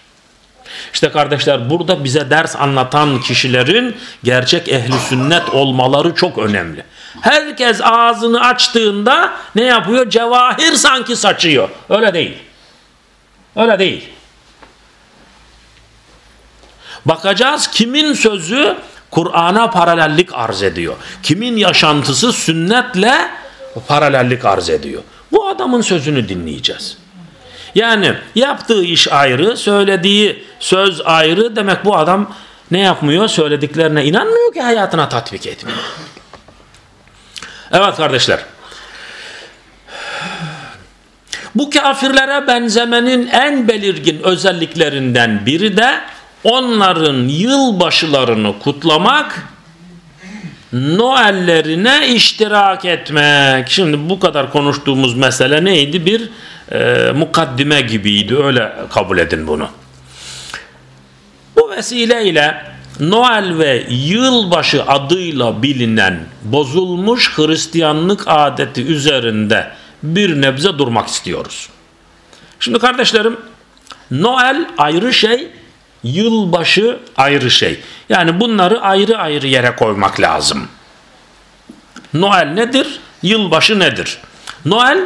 İşte kardeşler burada bize ders anlatan kişilerin gerçek ehli sünnet olmaları çok önemli. Herkes ağzını açtığında ne yapıyor? Cevahir sanki saçıyor. Öyle değil. Öyle değil. Bakacağız kimin sözü Kur'an'a paralellik arz ediyor. Kimin yaşantısı sünnetle paralellik arz ediyor. Bu adamın sözünü dinleyeceğiz. Yani yaptığı iş ayrı, söylediği söz ayrı. Demek bu adam ne yapmıyor? Söylediklerine inanmıyor ki hayatına tatbik etmiyor. Evet kardeşler. Bu kafirlere benzemenin en belirgin özelliklerinden biri de onların yılbaşılarını kutlamak, Noellerine iştirak etmek. Şimdi bu kadar konuştuğumuz mesele neydi? Bir e, mukaddime gibiydi. Öyle kabul edin bunu. Bu vesileyle Noel ve yılbaşı adıyla bilinen bozulmuş Hristiyanlık adeti üzerinde bir nebze durmak istiyoruz. Şimdi kardeşlerim Noel ayrı şey, yılbaşı ayrı şey. Yani bunları ayrı ayrı yere koymak lazım. Noel nedir? Yılbaşı nedir? Noel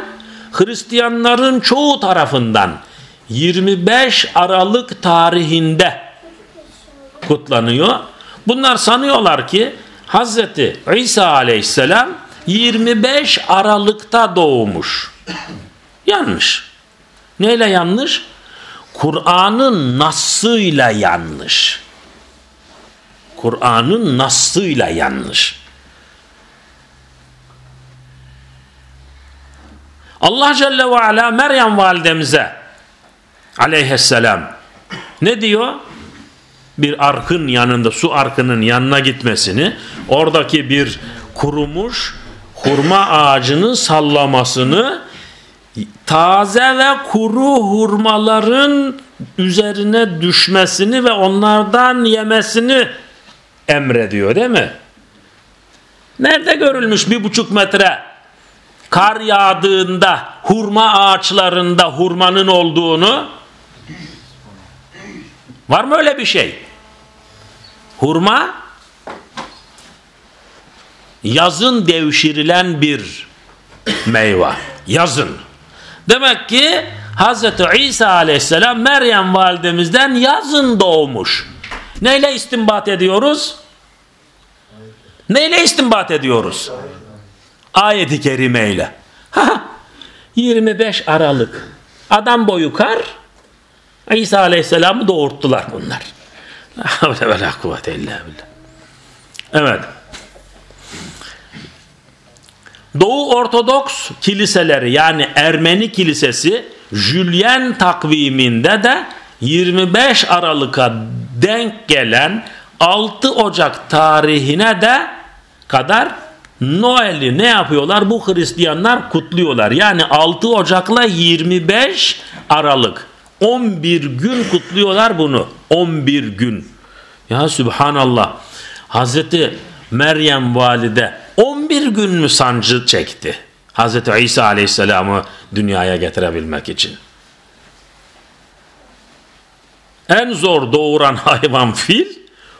Hristiyanların çoğu tarafından 25 Aralık tarihinde kutlanıyor. Bunlar sanıyorlar ki Hazreti İsa aleyhisselam 25 Aralık'ta doğmuş. Yanlış. Neyle yanlış? Kur'an'ın nasıyla yanlış. Kur'an'ın nasıyla yanlış. Allah Celle ve Ala Meryem validemize aleyhisselam ne diyor? Bir arkın yanında su arkının yanına gitmesini oradaki bir kurumuş hurma ağacının sallamasını taze ve kuru hurmaların üzerine düşmesini ve onlardan yemesini emrediyor değil mi? Nerede görülmüş bir buçuk metre kar yağdığında hurma ağaçlarında hurmanın olduğunu var mı öyle bir şey? Hurma yazın devşirilen bir meyve. Yazın. Demek ki Hz. İsa aleyhisselam Meryem validemizden yazın doğmuş. Neyle istinbat ediyoruz? Neyle istinbat ediyoruz? Ayet-i kerimeyle. 25 Aralık. Adam boyu kar. İsa aleyhisselamı doğurttular bunlar. Evet. Doğu Ortodoks kiliseleri yani Ermeni kilisesi Julien takviminde de 25 Aralık'a denk gelen 6 Ocak tarihine de kadar Noel'i ne yapıyorlar? Bu Hristiyanlar kutluyorlar. Yani 6 Ocak'la 25 Aralık. 11 gün kutluyorlar bunu. 11 gün. Ya Subhanallah. Hazreti Meryem valide 11 gün mü sancı çekti? Hazreti İsa aleyhisselamı dünyaya getirebilmek için. En zor doğuran hayvan fil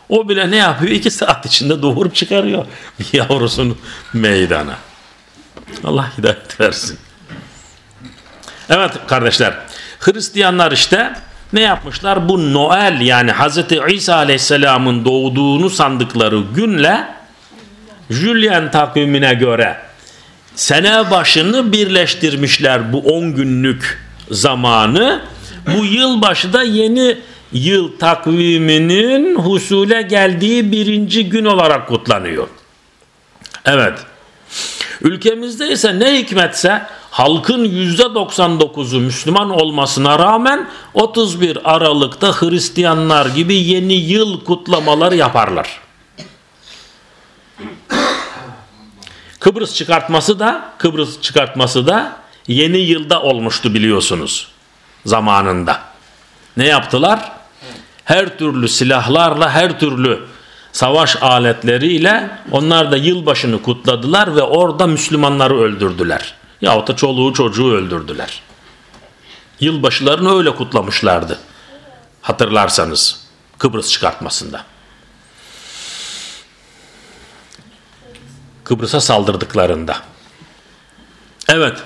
o bile ne yapıyor? İki saat içinde doğurup çıkarıyor yavrusunu meydana. Allah hidayet versin. Evet kardeşler Hristiyanlar işte ne yapmışlar? Bu Noel yani Hz. İsa Aleyhisselam'ın doğduğunu sandıkları günle Julian takvimine göre sene başını birleştirmişler bu 10 günlük zamanı. Bu yılbaşı da yeni yıl takviminin husule geldiği birinci gün olarak kutlanıyor. Evet. Ülkemizde ise ne hikmetse halkın %99'u Müslüman olmasına rağmen 31 Aralık'ta Hristiyanlar gibi yeni yıl kutlamaları yaparlar. Kıbrıs çıkartması da Kıbrıs çıkartması da yeni yılda olmuştu biliyorsunuz zamanında. Ne yaptılar? Her türlü silahlarla, her türlü savaş aletleriyle onlar da yılbaşını kutladılar ve orada Müslümanları öldürdüler. Yahut da çoluğu çocuğu öldürdüler. Yılbaşılarını öyle kutlamışlardı. Hatırlarsanız Kıbrıs çıkartmasında. Kıbrıs'a saldırdıklarında. Evet.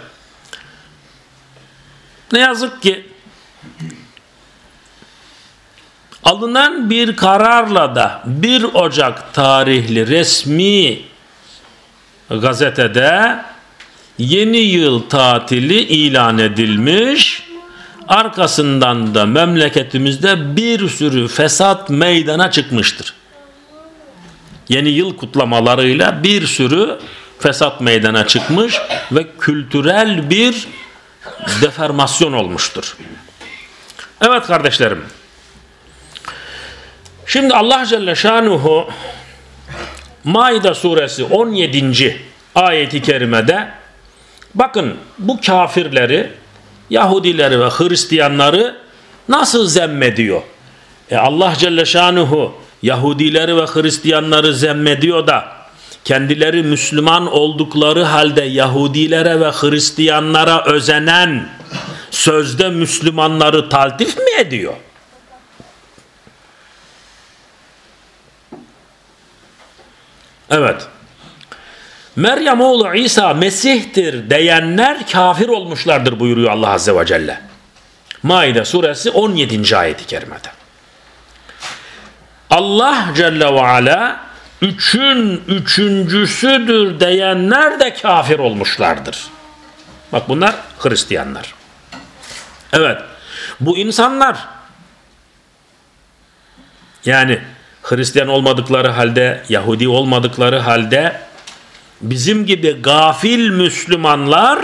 Ne yazık ki alınan bir kararla da 1 Ocak tarihli resmi gazetede yeni yıl tatili ilan edilmiş. Arkasından da memleketimizde bir sürü fesat meydana çıkmıştır. Yeni yıl kutlamalarıyla bir sürü fesat meydana çıkmış ve kültürel bir deformasyon olmuştur. Evet kardeşlerim. Şimdi Allah Celle Şanuhu Maide suresi 17. ayeti kerimede bakın bu kafirleri Yahudileri ve Hristiyanları nasıl zemmediyor? E Allah Celle Şanuhu Yahudileri ve Hristiyanları zemmediyor da kendileri Müslüman oldukları halde Yahudilere ve Hristiyanlara özenen sözde Müslümanları taltif mi ediyor? Evet. Meryem oğlu İsa Mesih'tir diyenler kafir olmuşlardır buyuruyor Allah Azze ve Celle. Maide suresi 17. ayeti kerimede. Allah Celle ve Ala üçün üçüncüsüdür diyenler de kafir olmuşlardır. Bak bunlar Hristiyanlar. Evet bu insanlar yani Hristiyan olmadıkları halde Yahudi olmadıkları halde bizim gibi gafil Müslümanlar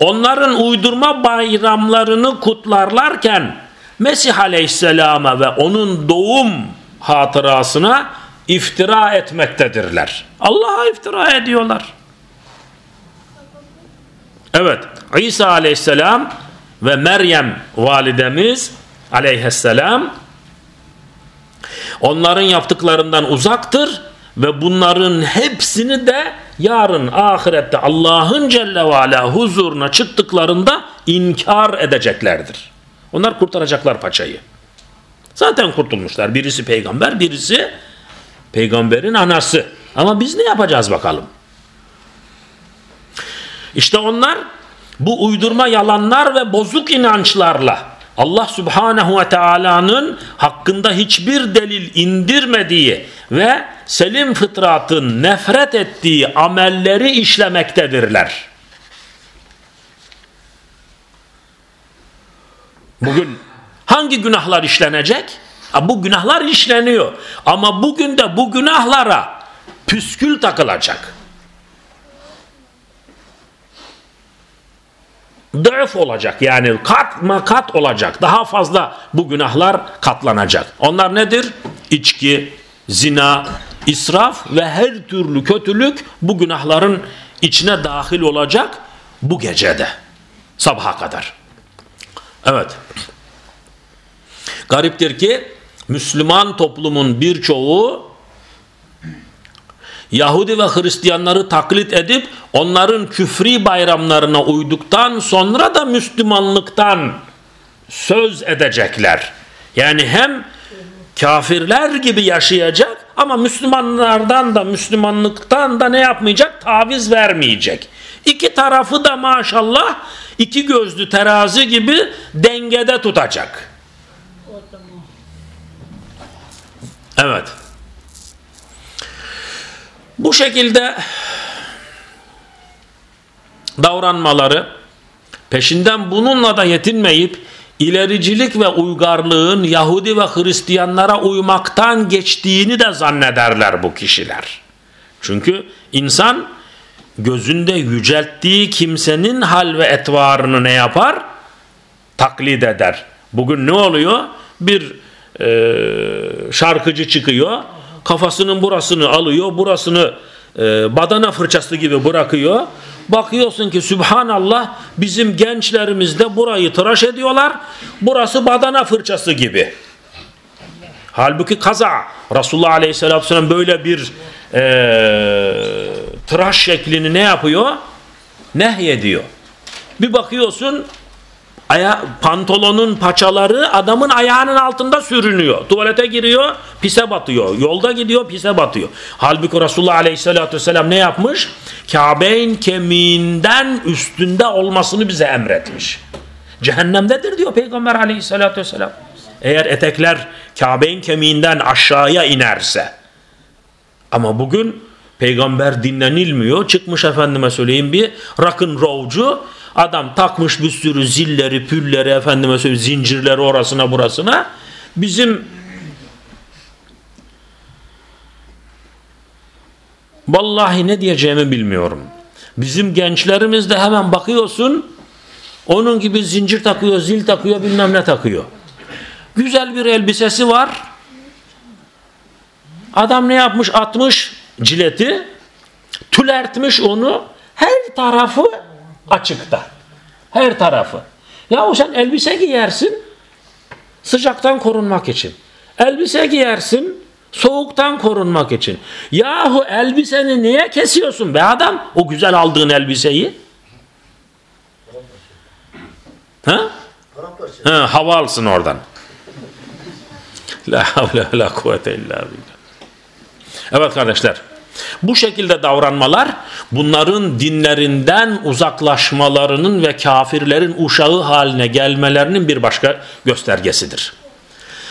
onların uydurma bayramlarını kutlarlarken Mesih Aleyhisselam'a ve onun doğum hatırasına iftira etmektedirler. Allah'a iftira ediyorlar. Evet İsa Aleyhisselam ve Meryem validemiz aleyhisselam onların yaptıklarından uzaktır ve bunların hepsini de yarın ahirette Allah'ın Celle ve Ala huzuruna çıktıklarında inkar edeceklerdir. Onlar kurtaracaklar paçayı. Zaten kurtulmuşlar. Birisi peygamber, birisi peygamberin anası. Ama biz ne yapacağız bakalım? İşte onlar bu uydurma yalanlar ve bozuk inançlarla Allah Subhanahu ve Taala'nın hakkında hiçbir delil indirmediği ve selim fıtratın nefret ettiği amelleri işlemektedirler. Bugün hangi günahlar işlenecek? Bu günahlar işleniyor. Ama bugün de bu günahlara püskül takılacak. Döf olacak yani kat makat olacak. Daha fazla bu günahlar katlanacak. Onlar nedir? İçki, zina, israf ve her türlü kötülük bu günahların içine dahil olacak bu gecede sabaha kadar. Evet. Gariptir ki Müslüman toplumun birçoğu Yahudi ve Hristiyanları taklit edip onların küfri bayramlarına uyduktan sonra da Müslümanlıktan söz edecekler. Yani hem kafirler gibi yaşayacak ama Müslümanlardan da Müslümanlıktan da ne yapmayacak? Taviz vermeyecek. İki tarafı da maşallah iki gözlü terazi gibi dengede tutacak. Evet. Bu şekilde davranmaları peşinden bununla da yetinmeyip ilericilik ve uygarlığın Yahudi ve Hristiyanlara uymaktan geçtiğini de zannederler bu kişiler. Çünkü insan gözünde yücelttiği kimsenin hal ve etvarını ne yapar? Taklit eder. Bugün ne oluyor? Bir e, şarkıcı çıkıyor, kafasının burasını alıyor, burasını e, badana fırçası gibi bırakıyor. Bakıyorsun ki Sübhanallah bizim gençlerimiz de burayı tıraş ediyorlar. Burası badana fırçası gibi. Halbuki kaza. Resulullah Aleyhisselatü Vesselam böyle bir e, tıraş şeklini ne yapıyor? Nehyediyor. Bir bakıyorsun aya, pantolonun paçaları adamın ayağının altında sürünüyor. Tuvalete giriyor, pise batıyor. Yolda gidiyor, pise batıyor. Halbuki Resulullah Aleyhisselatü Vesselam ne yapmış? Kabe'in kemiğinden üstünde olmasını bize emretmiş. Cehennemdedir diyor Peygamber Aleyhisselatü Vesselam. Eğer etekler Kabe'in kemiğinden aşağıya inerse. Ama bugün peygamber dinlenilmiyor. Çıkmış efendime söyleyeyim bir rock'ın rollcu Adam takmış bir sürü zilleri, pülleri, efendime söyleyeyim zincirleri orasına burasına. Bizim vallahi ne diyeceğimi bilmiyorum. Bizim gençlerimiz de hemen bakıyorsun onun gibi zincir takıyor, zil takıyor, bilmem ne takıyor. Güzel bir elbisesi var. Adam ne yapmış? Atmış cileti, tülertmiş onu. Her tarafı açıkta. Her tarafı. Yahu sen elbise giyersin sıcaktan korunmak için. Elbise giyersin soğuktan korunmak için. Yahu elbiseni niye kesiyorsun be adam? O güzel aldığın elbiseyi. Ha? ha hava alsın oradan. La havle la kuvvete illa billah. Evet kardeşler. Bu şekilde davranmalar bunların dinlerinden uzaklaşmalarının ve kafirlerin uşağı haline gelmelerinin bir başka göstergesidir.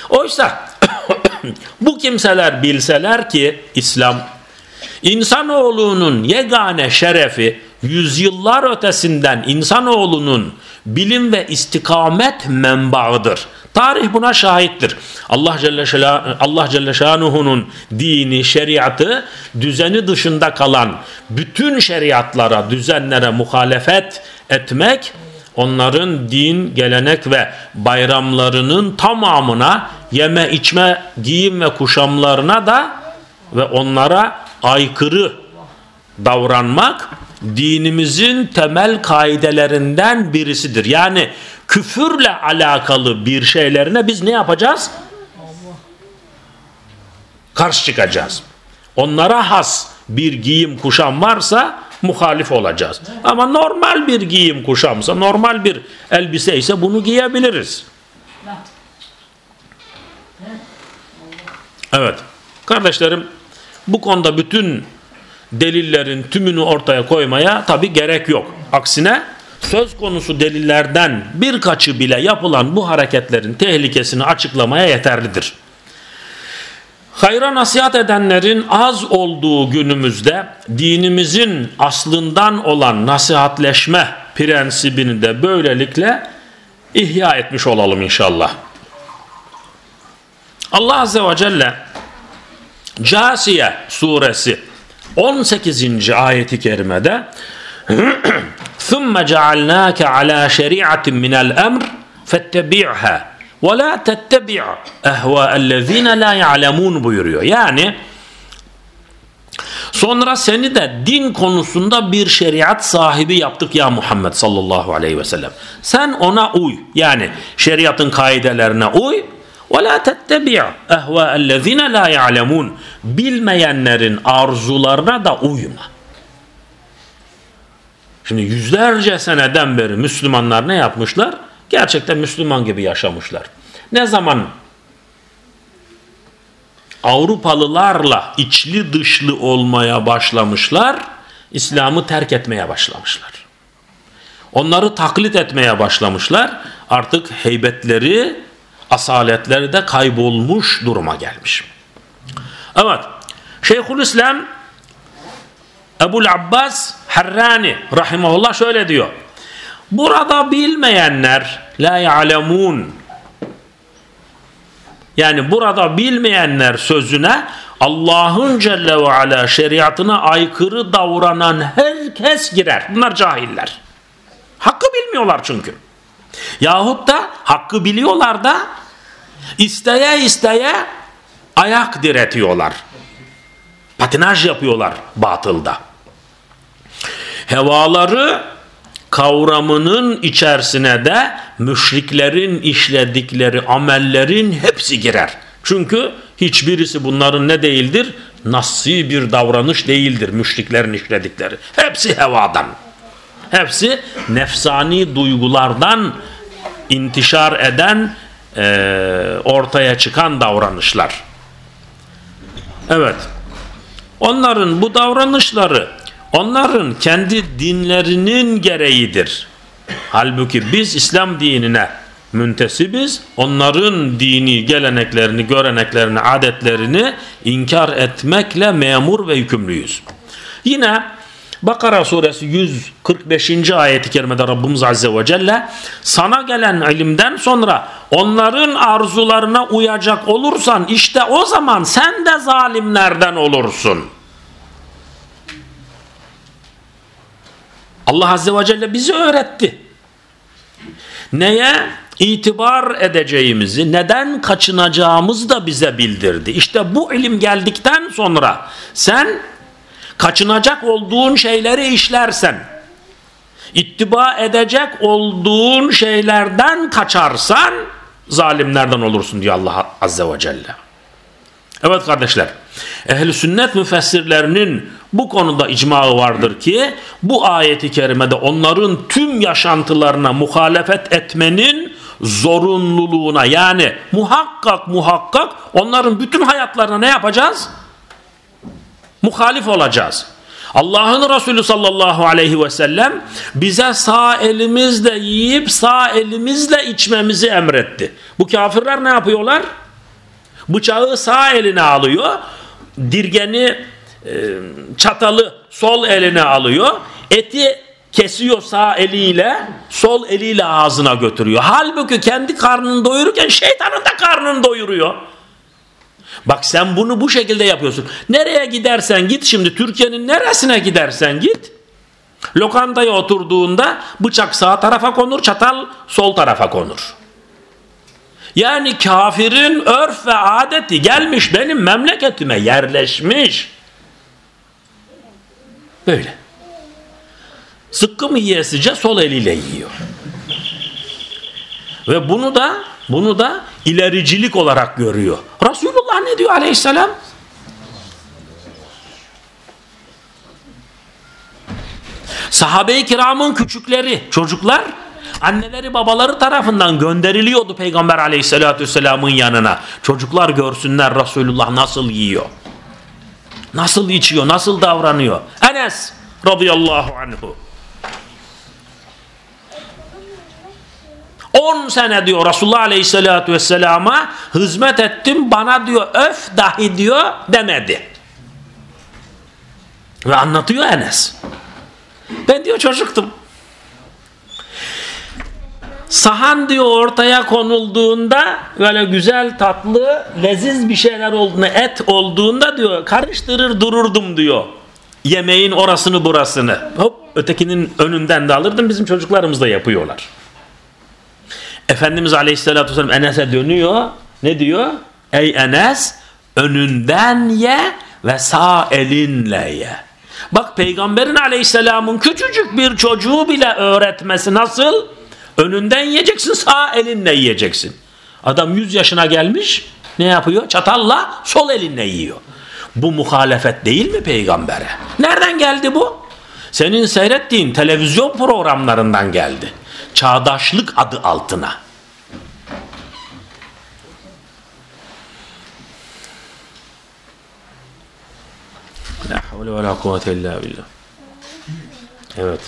Oysa (coughs) bu kimseler bilseler ki İslam insanoğlunun yegane şerefi yüzyıllar ötesinden insanoğlunun bilim ve istikamet menbaıdır. Tarih buna şahittir. Allah Celle, Şela, Allah Celle Şanuhu'nun dini, şeriatı düzeni dışında kalan bütün şeriatlara, düzenlere muhalefet etmek onların din, gelenek ve bayramlarının tamamına yeme, içme, giyim ve kuşamlarına da ve onlara aykırı davranmak dinimizin temel kaidelerinden birisidir. Yani küfürle alakalı bir şeylerine biz ne yapacağız? Karşı çıkacağız. Onlara has bir giyim kuşam varsa muhalif olacağız. Ama normal bir giyim kuşamsa, normal bir elbise ise bunu giyebiliriz. Evet. Kardeşlerim bu konuda bütün delillerin tümünü ortaya koymaya tabi gerek yok. Aksine söz konusu delillerden birkaçı bile yapılan bu hareketlerin tehlikesini açıklamaya yeterlidir. Hayra nasihat edenlerin az olduğu günümüzde dinimizin aslından olan nasihatleşme prensibini de böylelikle ihya etmiş olalım inşallah. Allah Azze ve Celle Casiye suresi 18. ayeti kerimede ثُمَّ جَعَلْنَاكَ عَلَى شَرِيعَةٍ مِنَ الْأَمْرِ فَاتَّبِعْهَا وَلَا تَتَّبِعْ اَهْوَاءَ الَّذ۪ينَ لَا يَعْلَمُونَ buyuruyor. Yani Sonra seni de din konusunda bir şeriat sahibi yaptık ya Muhammed sallallahu aleyhi ve sellem. Sen ona uy. Yani şeriatın kaidelerine uy. ve la tettebi' ehvâellezine la ya'lemûn. Bilmeyenlerin arzularına da uyma. Şimdi yüzlerce seneden beri Müslümanlar ne yapmışlar? Gerçekten Müslüman gibi yaşamışlar. Ne zaman Avrupalılarla içli dışlı olmaya başlamışlar, İslam'ı terk etmeye başlamışlar. Onları taklit etmeye başlamışlar. Artık heybetleri, asaletleri de kaybolmuş duruma gelmiş. Evet, Şeyhülislam Ebul Abbas Harrani rahimahullah şöyle diyor. Burada bilmeyenler la ya'lemun yani burada bilmeyenler sözüne Allah'ın Celle ve Ala şeriatına aykırı davranan herkes girer. Bunlar cahiller. Hakkı bilmiyorlar çünkü. Yahut da hakkı biliyorlar da isteye isteye ayak diretiyorlar. Patinaj yapıyorlar batılda. Hevaları kavramının içerisine de müşriklerin işledikleri amellerin hepsi girer. Çünkü hiçbirisi bunların ne değildir? Nassi bir davranış değildir müşriklerin işledikleri. Hepsi hevadan. Hepsi nefsani duygulardan intişar eden e, ortaya çıkan davranışlar. Evet. Onların bu davranışları onların kendi dinlerinin gereğidir. Halbuki biz İslam dinine müntesibiz. Onların dini geleneklerini, göreneklerini, adetlerini inkar etmekle memur ve yükümlüyüz. Yine Bakara suresi 145. ayeti kerimede Rabbimiz Azze ve Celle sana gelen ilimden sonra onların arzularına uyacak olursan işte o zaman sen de zalimlerden olursun. Allah Azze ve Celle bizi öğretti. Neye itibar edeceğimizi, neden kaçınacağımızı da bize bildirdi. İşte bu ilim geldikten sonra sen kaçınacak olduğun şeyleri işlersen, ittiba edecek olduğun şeylerden kaçarsan zalimlerden olursun diyor Allah Azze ve Celle. Evet kardeşler, ehl sünnet müfessirlerinin bu konuda icmağı vardır ki bu ayeti kerimede onların tüm yaşantılarına muhalefet etmenin zorunluluğuna yani muhakkak muhakkak onların bütün hayatlarına ne yapacağız? Muhalif olacağız. Allah'ın Resulü sallallahu aleyhi ve sellem bize sağ elimizle yiyip sağ elimizle içmemizi emretti. Bu kafirler ne yapıyorlar? Bıçağı sağ eline alıyor, dirgeni e, çatalı sol eline alıyor. Eti kesiyor sağ eliyle, sol eliyle ağzına götürüyor. Halbuki kendi karnını doyururken şeytanın da karnını doyuruyor. Bak sen bunu bu şekilde yapıyorsun. Nereye gidersen git şimdi Türkiye'nin neresine gidersen git. Lokantaya oturduğunda bıçak sağ tarafa konur, çatal sol tarafa konur. Yani kafirin örf ve adeti gelmiş benim memleketime yerleşmiş. Böyle. Sıkkı mı yiyesice sol eliyle yiyor. Ve bunu da bunu da ilericilik olarak görüyor. Resulullah ne diyor aleyhisselam? Sahabe-i kiramın küçükleri, çocuklar anneleri babaları tarafından gönderiliyordu Peygamber aleyhissalatü vesselamın yanına. Çocuklar görsünler Resulullah nasıl yiyor. Nasıl içiyor, nasıl davranıyor. Enes radıyallahu anhu. 10 sene diyor Resulullah Aleyhisselatü Vesselam'a hizmet ettim bana diyor öf dahi diyor demedi. Ve anlatıyor Enes. Ben diyor çocuktum. Sahan diyor ortaya konulduğunda böyle güzel tatlı leziz bir şeyler olduğunda et olduğunda diyor karıştırır dururdum diyor. Yemeğin orasını burasını. Hop ötekinin önünden de alırdım bizim çocuklarımız da yapıyorlar. Efendimiz Aleyhisselatü Vesselam Enes'e dönüyor. Ne diyor? Ey Enes önünden ye ve sağ elinle ye. Bak peygamberin aleyhisselamın küçücük bir çocuğu bile öğretmesi nasıl? Önünden yiyeceksin sağ elinle yiyeceksin. Adam 100 yaşına gelmiş ne yapıyor? Çatalla sol elinle yiyor. Bu muhalefet değil mi peygambere? Nereden geldi bu? Senin seyrettiğin televizyon programlarından geldi. Çağdaşlık adı altına. La havle ve. Evet.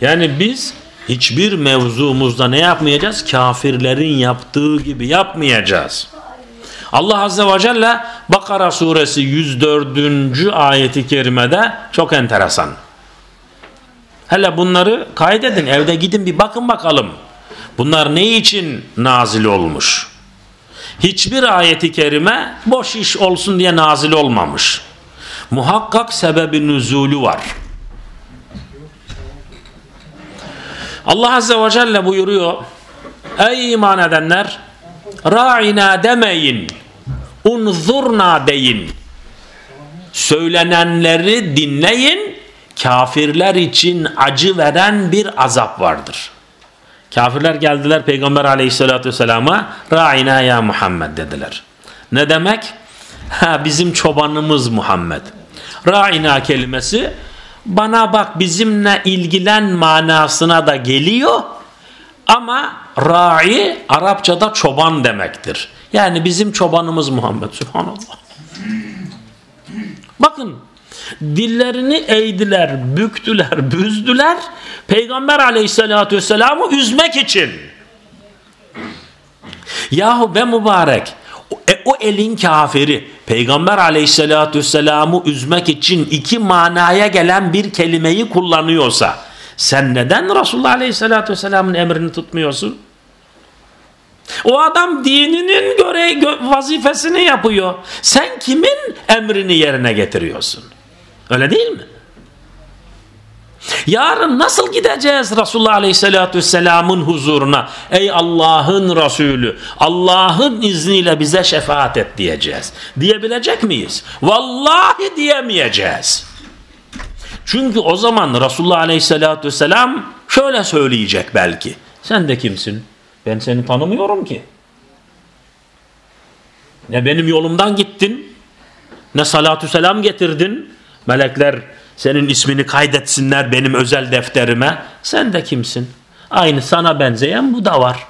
Yani biz hiçbir mevzumuzda ne yapmayacağız? Kafirlerin yaptığı gibi yapmayacağız. Allah Azze ve Celle Bakara suresi 104. ayeti kerimede çok enteresan. Hele bunları kaydedin evde gidin bir bakın bakalım. Bunlar ne için nazil olmuş? Hiçbir ayeti kerime boş iş olsun diye nazil olmamış. Muhakkak sebebi nüzulü var. Allah Azze ve Celle buyuruyor. Ey iman edenler ra'ina demeyin unzurna deyin söylenenleri dinleyin kafirler için acı veren bir azap vardır kafirler geldiler peygamber aleyhissalatü vesselama ra'ina ya Muhammed dediler ne demek ha bizim çobanımız Muhammed ra'ina kelimesi bana bak bizimle ilgilen manasına da geliyor ama ra'i Arapçada çoban demektir. Yani bizim çobanımız Muhammed. Subhanallah. Bakın dillerini eğdiler, büktüler, büzdüler. Peygamber aleyhissalatü vesselam'ı üzmek için. Yahu be mübarek e, o elin kafiri Peygamber aleyhissalatü vesselam'ı üzmek için iki manaya gelen bir kelimeyi kullanıyorsa sen neden Resulullah aleyhissalatü vesselam'ın emrini tutmuyorsun? O adam dininin göre vazifesini yapıyor. Sen kimin emrini yerine getiriyorsun? Öyle değil mi? Yarın nasıl gideceğiz Resulullah Aleyhisselatü Vesselam'ın huzuruna? Ey Allah'ın Resulü, Allah'ın izniyle bize şefaat et diyeceğiz. Diyebilecek miyiz? Vallahi diyemeyeceğiz. Çünkü o zaman Resulullah Aleyhisselatü Vesselam şöyle söyleyecek belki. Sen de kimsin? Ben seni tanımıyorum ki. Ne benim yolumdan gittin, ne salatü selam getirdin. Melekler senin ismini kaydetsinler benim özel defterime. Sen de kimsin? Aynı sana benzeyen bu da var.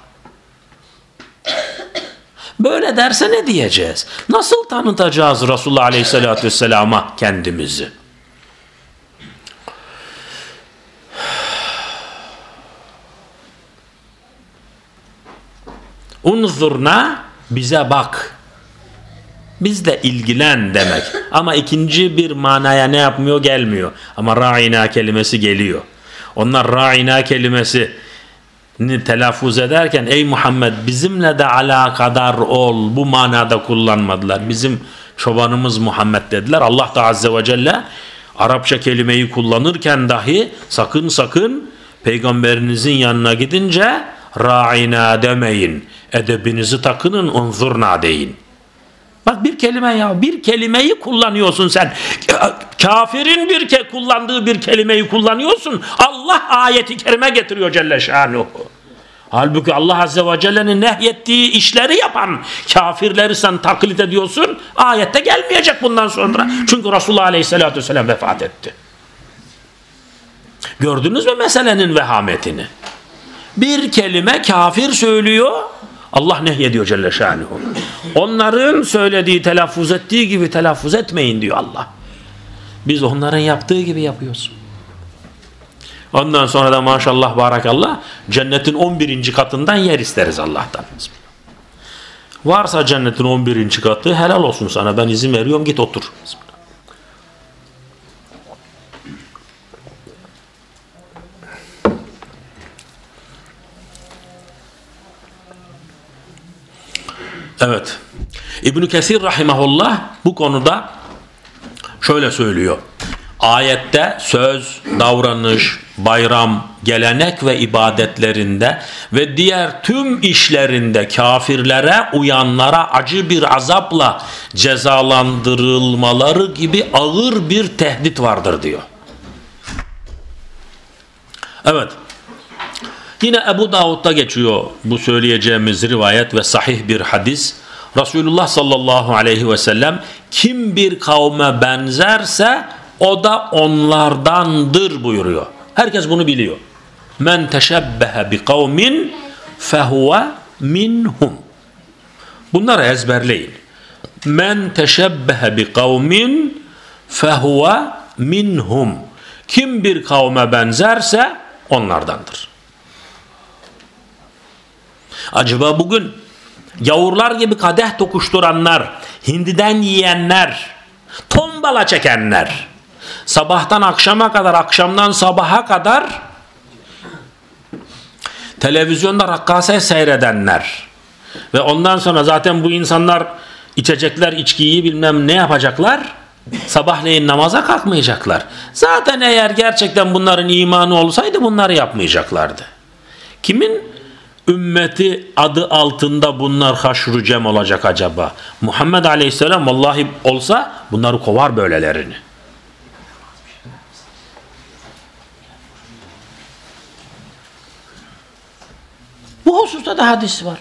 Böyle derse ne diyeceğiz? Nasıl tanıtacağız Resulullah Aleyhisselatü Vesselam'a kendimizi? (sighs) Unzurna bize bak. Bizle ilgilen demek. Ama ikinci bir manaya ne yapmıyor gelmiyor. Ama ra'ina kelimesi geliyor. Onlar ra'ina kelimesi telaffuz ederken ey Muhammed bizimle de alakadar ol bu manada kullanmadılar. Bizim çobanımız Muhammed dediler. Allah da Azze ve Celle Arapça kelimeyi kullanırken dahi sakın sakın peygamberinizin yanına gidince ra'ina demeyin. Edebinizi takının unzurna deyin. Bak bir kelime ya bir kelimeyi kullanıyorsun sen. Kafirin bir ke kullandığı bir kelimeyi kullanıyorsun. Allah ayeti kerime getiriyor Celle Şanuhu. Halbuki Allah Azze ve Celle'nin nehyettiği işleri yapan kafirleri sen taklit ediyorsun. Ayette gelmeyecek bundan sonra. Çünkü Resulullah Aleyhisselatü Vesselam vefat etti. Gördünüz mü meselenin vehametini? Bir kelime kafir söylüyor. Allah nehyediyor Celle Şanuhu. Onların söylediği, telaffuz ettiği gibi telaffuz etmeyin diyor Allah. Biz onların yaptığı gibi yapıyoruz. Ondan sonra da maşallah barakallah cennetin 11. katından yer isteriz Allah'tan. Varsa cennetin 11. katı helal olsun sana ben izin veriyorum git otur. Evet. İbn Kesir rahimahullah bu konuda şöyle söylüyor. Ayette söz, davranış, bayram, gelenek ve ibadetlerinde ve diğer tüm işlerinde kafirlere uyanlara acı bir azapla cezalandırılmaları gibi ağır bir tehdit vardır diyor. Evet. Yine Ebu Davud'da geçiyor bu söyleyeceğimiz rivayet ve sahih bir hadis. Resulullah sallallahu aleyhi ve sellem kim bir kavme benzerse o da onlardandır buyuruyor. Herkes bunu biliyor. Men teşebbehe bi kavmin fehuve minhum. Bunları ezberleyin. Men teşebbehe bi kavmin fehuve minhum. Kim bir kavme benzerse onlardandır. Acaba bugün Yavurlar gibi kadeh tokuşturanlar, hindiden yiyenler, tombala çekenler, sabahtan akşama kadar, akşamdan sabaha kadar televizyonda rakkase seyredenler ve ondan sonra zaten bu insanlar içecekler, içkiyi bilmem ne yapacaklar? Sabahleyin namaza kalkmayacaklar. Zaten eğer gerçekten bunların imanı olsaydı bunları yapmayacaklardı. Kimin ümmeti adı altında bunlar haşru cem olacak acaba? Muhammed Aleyhisselam vallahi olsa bunları kovar böylelerini. Bu hususta da hadis var.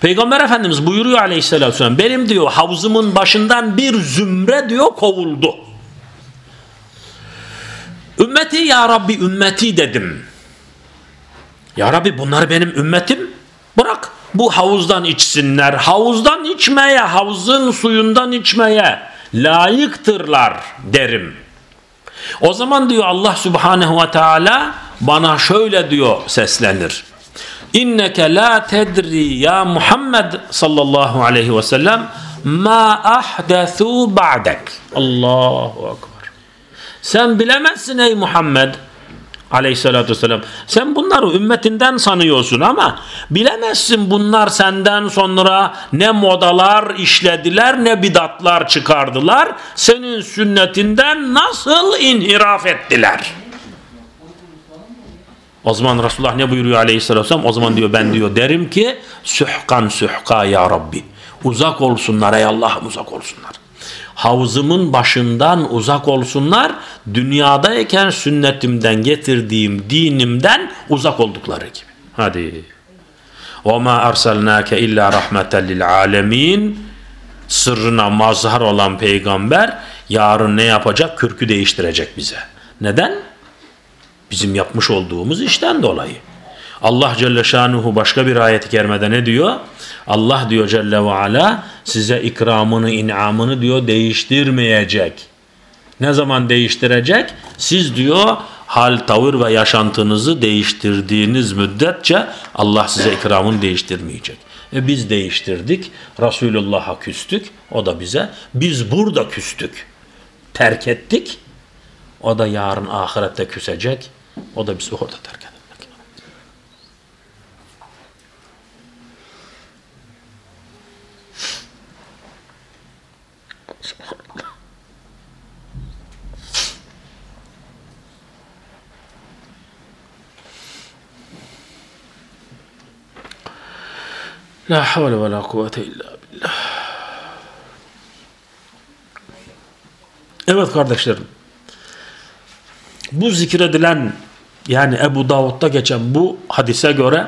Peygamber Efendimiz buyuruyor aleyhissalatü benim diyor havzımın başından bir zümre diyor kovuldu. Ümmeti ya Rabbi ümmeti dedim. Ya Rabbi bunlar benim ümmetim. Bırak bu havuzdan içsinler. Havuzdan içmeye, havuzun suyundan içmeye layıktırlar derim. O zaman diyor Allah Subhanahu ve Teala bana şöyle diyor seslenir. İnneke la tedri ya Muhammed sallallahu aleyhi ve sellem ma ahdathu ba'dek. Allahu akbar. Sen bilemezsin ey Muhammed aleyhissalatü vesselam. Sen bunları ümmetinden sanıyorsun ama bilemezsin bunlar senden sonra ne modalar işlediler ne bidatlar çıkardılar. Senin sünnetinden nasıl inhiraf ettiler? O zaman Resulullah ne buyuruyor aleyhissalatü vesselam? O zaman diyor ben diyor derim ki sühkan sühka ya Rabbi. Uzak olsunlar ey Allah'ım uzak olsunlar havzımın başından uzak olsunlar. Dünyadayken sünnetimden getirdiğim dinimden uzak oldukları gibi. Hadi. وَمَا أَرْسَلْنَاكَ اِلَّا رَحْمَةً لِلْعَالَمِينَ Sırrına mazhar olan peygamber yarın ne yapacak? Kürkü değiştirecek bize. Neden? Bizim yapmış olduğumuz işten dolayı. Allah Celle Şanuhu başka bir ayet-i kerimede ne diyor? Allah diyor Celle ve Ala size ikramını, inamını diyor değiştirmeyecek. Ne zaman değiştirecek? Siz diyor hal, tavır ve yaşantınızı değiştirdiğiniz müddetçe Allah size ikramını değiştirmeyecek. E biz değiştirdik. Resulullah'a küstük. O da bize. Biz burada küstük. Terk ettik. O da yarın ahirette küsecek. O da bizi orada terk. La havle ve la kuvvete illa billah. Evet kardeşlerim. Bu zikredilen yani Ebu Davud'da geçen bu hadise göre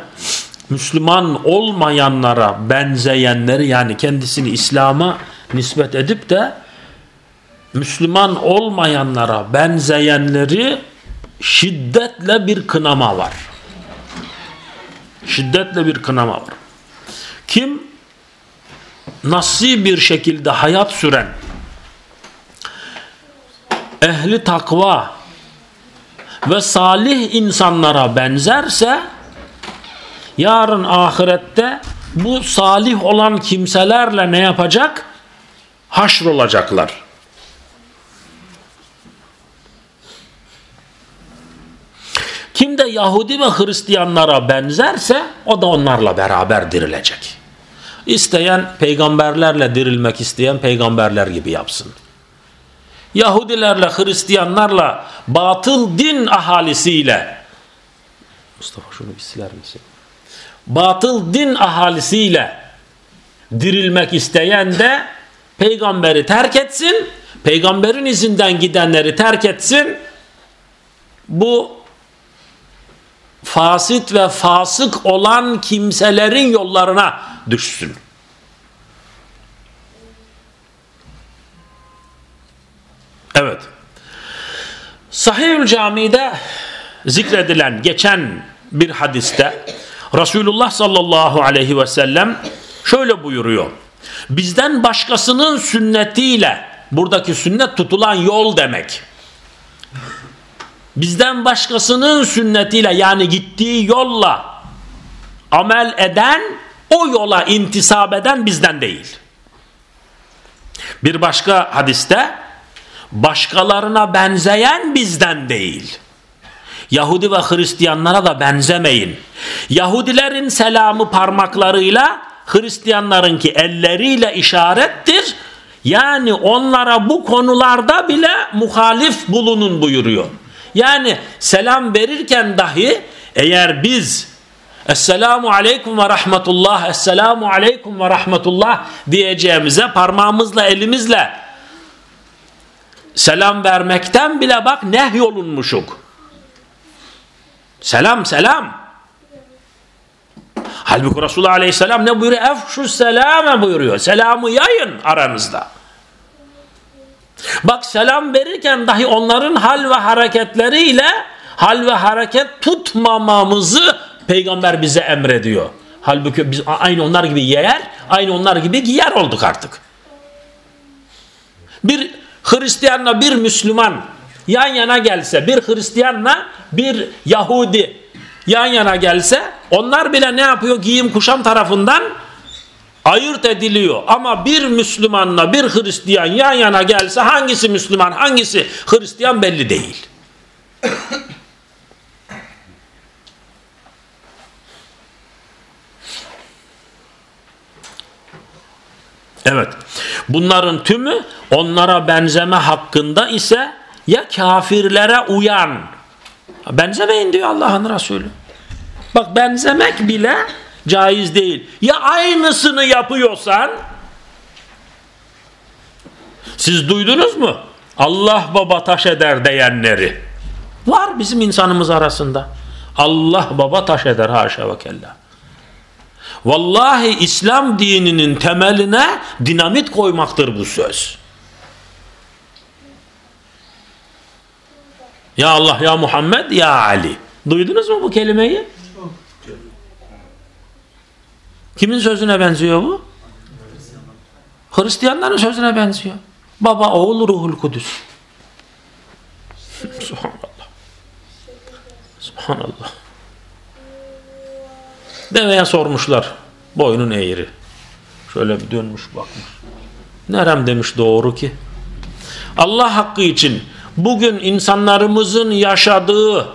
Müslüman olmayanlara benzeyenleri yani kendisini İslam'a nispet edip de Müslüman olmayanlara benzeyenleri şiddetle bir kınama var. Şiddetle bir kınama var. Kim nasıl bir şekilde hayat süren ehli takva ve salih insanlara benzerse yarın ahirette bu salih olan kimselerle ne yapacak? Haşr olacaklar. Kim de Yahudi ve Hristiyanlara benzerse o da onlarla beraber dirilecek. İsteyen peygamberlerle dirilmek isteyen peygamberler gibi yapsın. Yahudilerle, Hristiyanlarla, batıl din ahalisiyle Mustafa şunu bir siler misin? Batıl din ahalisiyle dirilmek isteyen de peygamberi terk etsin, peygamberin izinden gidenleri terk etsin. Bu fasit ve fasık olan kimselerin yollarına düşsün. Evet. Sahih-ül Cami'de zikredilen geçen bir hadiste Resulullah sallallahu aleyhi ve sellem şöyle buyuruyor. Bizden başkasının sünnetiyle buradaki sünnet tutulan yol demek. Bizden başkasının sünnetiyle yani gittiği yolla amel eden o yola intisap eden bizden değil. Bir başka hadiste başkalarına benzeyen bizden değil. Yahudi ve Hristiyanlara da benzemeyin. Yahudilerin selamı parmaklarıyla Hristiyanlarınki elleriyle işarettir. Yani onlara bu konularda bile muhalif bulunun buyuruyor. Yani selam verirken dahi eğer biz Esselamu aleyküm ve rahmetullah Esselamu aleyküm ve rahmetullah diyeceğimize parmağımızla elimizle selam vermekten bile bak nehyolunmuşuk. Selam selam. Halbuki Resulullah Aleyhisselam ne buyuruyor? Efşu selame buyuruyor. Selamı yayın aranızda. Bak selam verirken dahi onların hal ve hareketleriyle hal ve hareket tutmamamızı peygamber bize emrediyor. Halbuki biz aynı onlar gibi yer, aynı onlar gibi giyer olduk artık. Bir Hristiyanla bir Müslüman yan yana gelse, bir Hristiyanla bir Yahudi yan yana gelse onlar bile ne yapıyor? Giyim kuşam tarafından ayırt ediliyor. Ama bir Müslümanla bir Hristiyan yan yana gelse hangisi Müslüman hangisi Hristiyan belli değil. Evet. Bunların tümü onlara benzeme hakkında ise ya kafirlere uyan. Benzemeyin diyor Allah'ın Resulü. Bak benzemek bile caiz değil. Ya aynısını yapıyorsan siz duydunuz mu? Allah baba taş eder diyenleri. Var bizim insanımız arasında. Allah baba taş eder haşa ve kella. Vallahi İslam dininin temeline dinamit koymaktır bu söz. Ya Allah ya Muhammed ya Ali. Duydunuz mu bu kelimeyi? Kimin sözüne benziyor bu? Hristiyanların sözüne benziyor. Baba, oğul, ruhul kudüs. (laughs) Subhanallah. Subhanallah. Deveye sormuşlar. Boynun eğri. Şöyle bir dönmüş bakmış. Nerem demiş doğru ki. Allah hakkı için bugün insanlarımızın yaşadığı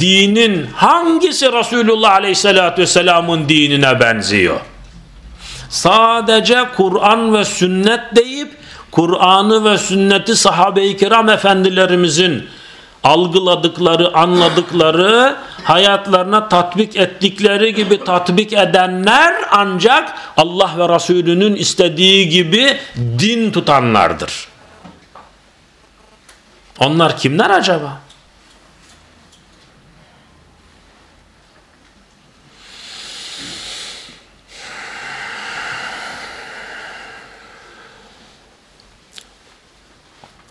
dinin hangisi Resulullah Aleyhisselatü Vesselam'ın dinine benziyor? Sadece Kur'an ve sünnet deyip Kur'an'ı ve sünneti sahabe-i kiram efendilerimizin algıladıkları, anladıkları, hayatlarına tatbik ettikleri gibi tatbik edenler ancak Allah ve Resulünün istediği gibi din tutanlardır. Onlar kimler acaba?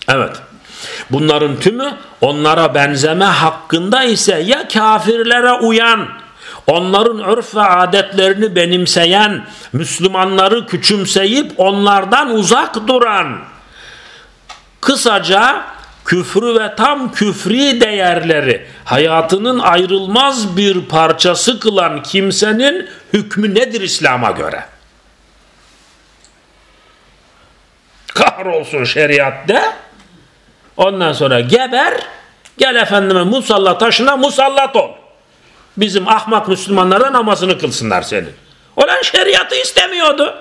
Evet. Bunların tümü onlara benzeme hakkında ise ya kafirlere uyan, onların örf ve adetlerini benimseyen, Müslümanları küçümseyip onlardan uzak duran, kısaca küfrü ve tam küfri değerleri hayatının ayrılmaz bir parçası kılan kimsenin hükmü nedir İslam'a göre? Kahrolsun şeriatte Ondan sonra geber, gel efendime musalla taşına musallat ol. Bizim ahmak Müslümanlara namazını kılsınlar senin. Olan şeriatı istemiyordu.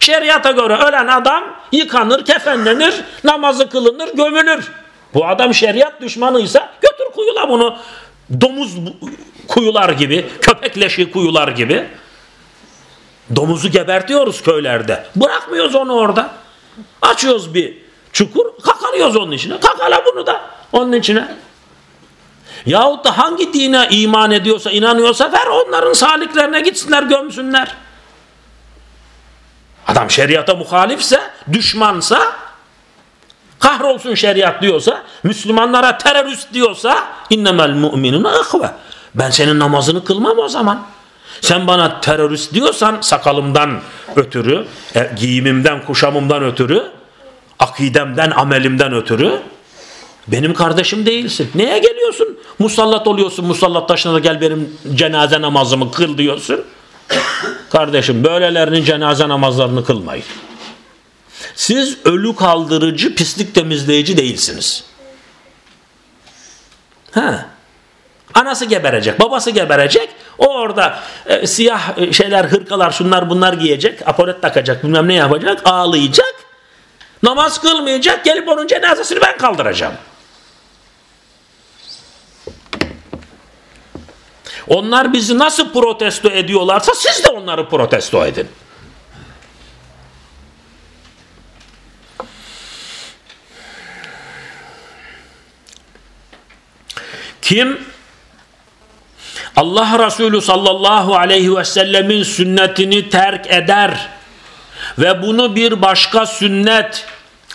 Şeriata göre ölen adam yıkanır, kefenlenir, namazı kılınır, gömülür. Bu adam şeriat düşmanıysa götür kuyula bunu. Domuz kuyular gibi, köpekleşi kuyular gibi. Domuzu gebertiyoruz köylerde. Bırakmıyoruz onu orada. Açıyoruz bir çukur, kakalıyoruz onun içine. Kakala bunu da onun içine. Yahut da hangi dine iman ediyorsa, inanıyorsa ver onların saliklerine gitsinler, gömsünler. Adam şeriata muhalifse, düşmansa, kahrolsun şeriat diyorsa, Müslümanlara terörist diyorsa, innemel mu'minun ihve. Ben senin namazını kılmam o zaman. Sen bana terörist diyorsan sakalımdan ötürü, e, giyimimden, kuşamımdan ötürü, akidemden, amelimden ötürü benim kardeşim değilsin. Neye geliyorsun? Musallat oluyorsun. Musallat taşına da gel benim cenaze namazımı kıl diyorsun. Kardeşim böylelerinin cenaze namazlarını kılmayın. Siz ölü kaldırıcı, pislik temizleyici değilsiniz. Ha. Anası geberecek, babası geberecek. O orada e, siyah e, şeyler, hırkalar, şunlar bunlar giyecek. Apolet takacak, bilmem ne yapacak. Ağlayacak. Namaz kılmayacak. Gelip onun cenazesini ben kaldıracağım. Onlar bizi nasıl protesto ediyorlarsa siz de onları protesto edin. Kim Allah Resulü sallallahu aleyhi ve sellemin sünnetini terk eder ve bunu bir başka sünnet,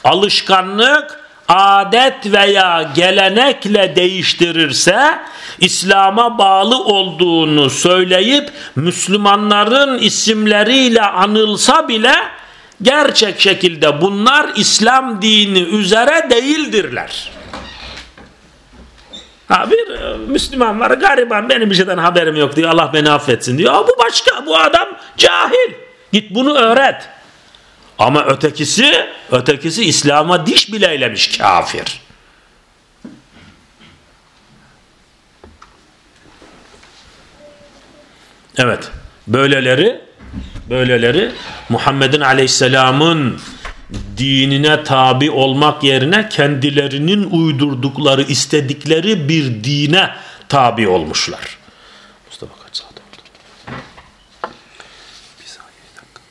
alışkanlık, adet veya gelenekle değiştirirse İslam'a bağlı olduğunu söyleyip Müslümanların isimleriyle anılsa bile gerçek şekilde bunlar İslam dini üzere değildirler. Ha bir e, Müslüman var gariban benim bir şeyden haberim yok diyor Allah beni affetsin diyor. bu başka bu adam cahil. Git bunu öğret. Ama ötekisi ötekisi İslam'a diş bile eylemiş kafir. Evet. Böyleleri böyleleri Muhammed'in aleyhisselamın dinine tabi olmak yerine kendilerinin uydurdukları istedikleri bir dine tabi olmuşlar. Mustafa kaç saat oldu? Bir saat dakika.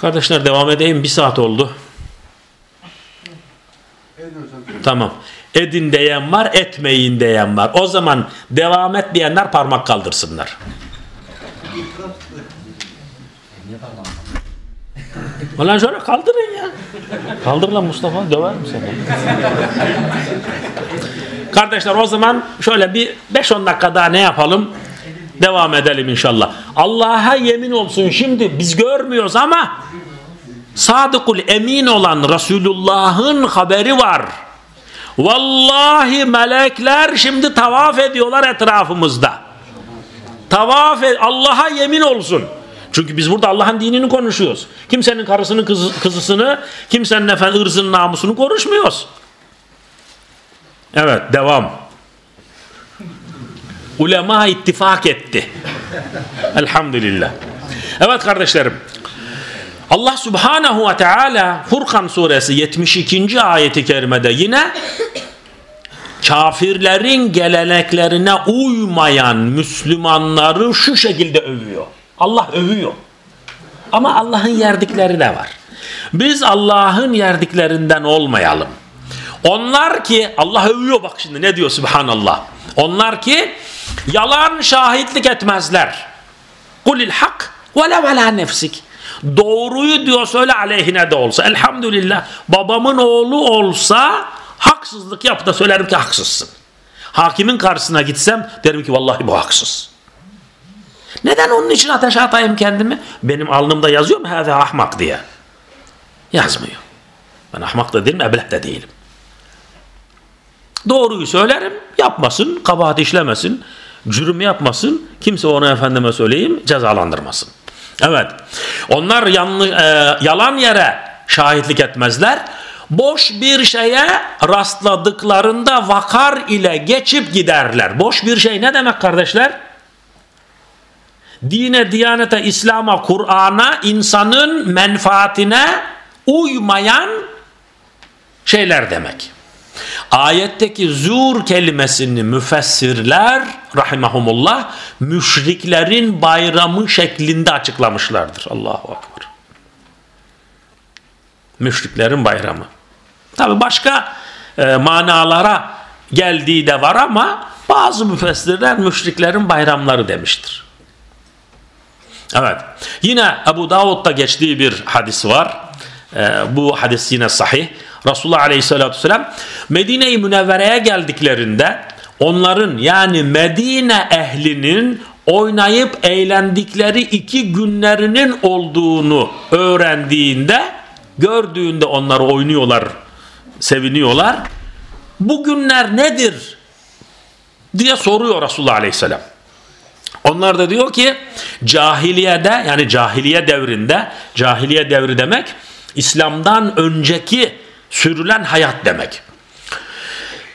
Kardeşler devam edeyim. Bir saat oldu. Tamam. Edin diyen var, etmeyin diyen var. O zaman devam et diyenler parmak kaldırsınlar. Ulan şöyle kaldırın ya. Kaldır lan Mustafa döver mi seni? Kardeşler o zaman şöyle bir 5-10 dakika daha ne yapalım? Devam edelim inşallah. Allah'a yemin olsun şimdi biz görmüyoruz ama sadıkul emin olan Resulullah'ın haberi var. Vallahi melekler şimdi tavaf ediyorlar etrafımızda. Tavaf Allah'a yemin olsun. Çünkü biz burada Allah'ın dinini konuşuyoruz. Kimsenin karısını, kız, kızısını, kimsenin efendim ırzını, namusunu konuşmuyoruz. Evet, devam. Ulema ittifak etti. Elhamdülillah. Evet kardeşlerim. Allah Subhanahu ve Teala Furkan suresi 72. ayeti kerimede yine kafirlerin geleneklerine uymayan Müslümanları şu şekilde övüyor. Allah övüyor. Ama Allah'ın yerdikleri de var. Biz Allah'ın yerdiklerinden olmayalım. Onlar ki Allah övüyor bak şimdi ne diyor subhanallah. Onlar ki yalan şahitlik etmezler. Kulil hak ve la ala nefsik. Doğruyu diyor söyle aleyhine de olsa. Elhamdülillah babamın oğlu olsa haksızlık yap da söylerim ki haksızsın. Hakimin karşısına gitsem derim ki vallahi bu haksız. Neden onun için ateşe atayım kendimi? Benim alnımda yazıyor mu hâze ahmak diye? Yazmıyor. Ben ahmak da değilim, ebleh de değilim. Doğruyu söylerim, yapmasın, kabahat işlemesin, cürüm yapmasın, kimse onu efendime söyleyeyim cezalandırmasın. Evet, onlar yanlış, e, yalan yere şahitlik etmezler. Boş bir şeye rastladıklarında vakar ile geçip giderler. Boş bir şey ne demek kardeşler? dine, diyanete, İslam'a, Kur'an'a, insanın menfaatine uymayan şeyler demek. Ayetteki zur kelimesini müfessirler rahimahumullah müşriklerin bayramı şeklinde açıklamışlardır. Allahu Akbar. Müşriklerin bayramı. Tabi başka e, manalara geldiği de var ama bazı müfessirler müşriklerin bayramları demiştir. Evet. Yine Ebu Davud'da geçtiği bir hadis var. Ee, bu hadis yine sahih. Resulullah Aleyhisselatü Vesselam Medine-i Münevvere'ye geldiklerinde onların yani Medine ehlinin oynayıp eğlendikleri iki günlerinin olduğunu öğrendiğinde gördüğünde onlar oynuyorlar seviniyorlar. Bu günler nedir diye soruyor Resulullah Aleyhisselam. Onlar da diyor ki cahiliyede yani cahiliye devrinde cahiliye devri demek İslam'dan önceki sürülen hayat demek.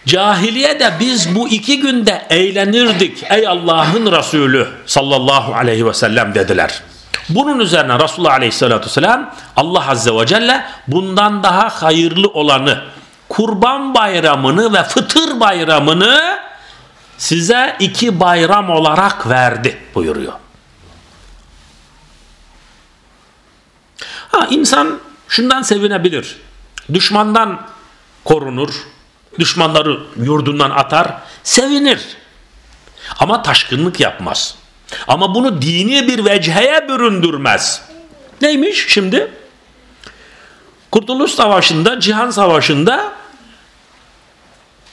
Cahiliyede biz bu iki günde eğlenirdik ey Allah'ın Resulü sallallahu aleyhi ve sellem dediler. Bunun üzerine Resulullah aleyhissalatü vesselam Allah azze ve celle bundan daha hayırlı olanı kurban bayramını ve fıtır bayramını size iki bayram olarak verdi buyuruyor. Ha, insan şundan sevinebilir. Düşmandan korunur. Düşmanları yurdundan atar. Sevinir. Ama taşkınlık yapmaz. Ama bunu dini bir vecheye büründürmez. Neymiş şimdi? Kurtuluş Savaşı'nda, Cihan Savaşı'nda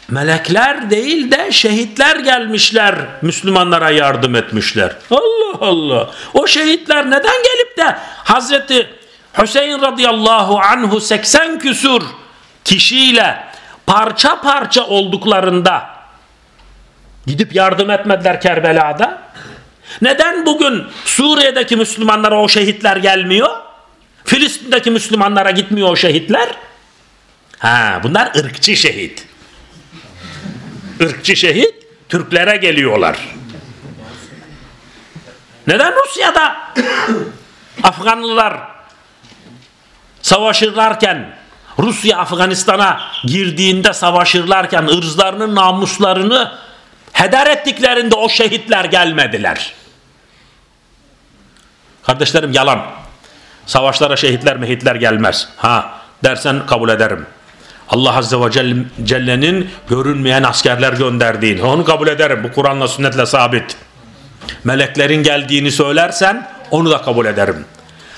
melekler değil de şehitler gelmişler Müslümanlara yardım etmişler. Allah Allah. O şehitler neden gelip de Hazreti Hüseyin radıyallahu anhu 80 küsur kişiyle parça parça olduklarında gidip yardım etmediler Kerbela'da? Neden bugün Suriye'deki Müslümanlara o şehitler gelmiyor? Filistin'deki Müslümanlara gitmiyor o şehitler? Ha, bunlar ırkçı şehit. Irkçı şehit Türklere geliyorlar. Neden Rusya'da Afganlılar savaşırlarken Rusya Afganistan'a girdiğinde savaşırlarken ırzlarını namuslarını heder ettiklerinde o şehitler gelmediler. Kardeşlerim yalan. Savaşlara şehitler mehitler gelmez. Ha dersen kabul ederim. Allah Azze ve Celle'nin görünmeyen askerler gönderdiğini onu kabul ederim. Bu Kur'an'la sünnetle sabit. Meleklerin geldiğini söylersen onu da kabul ederim.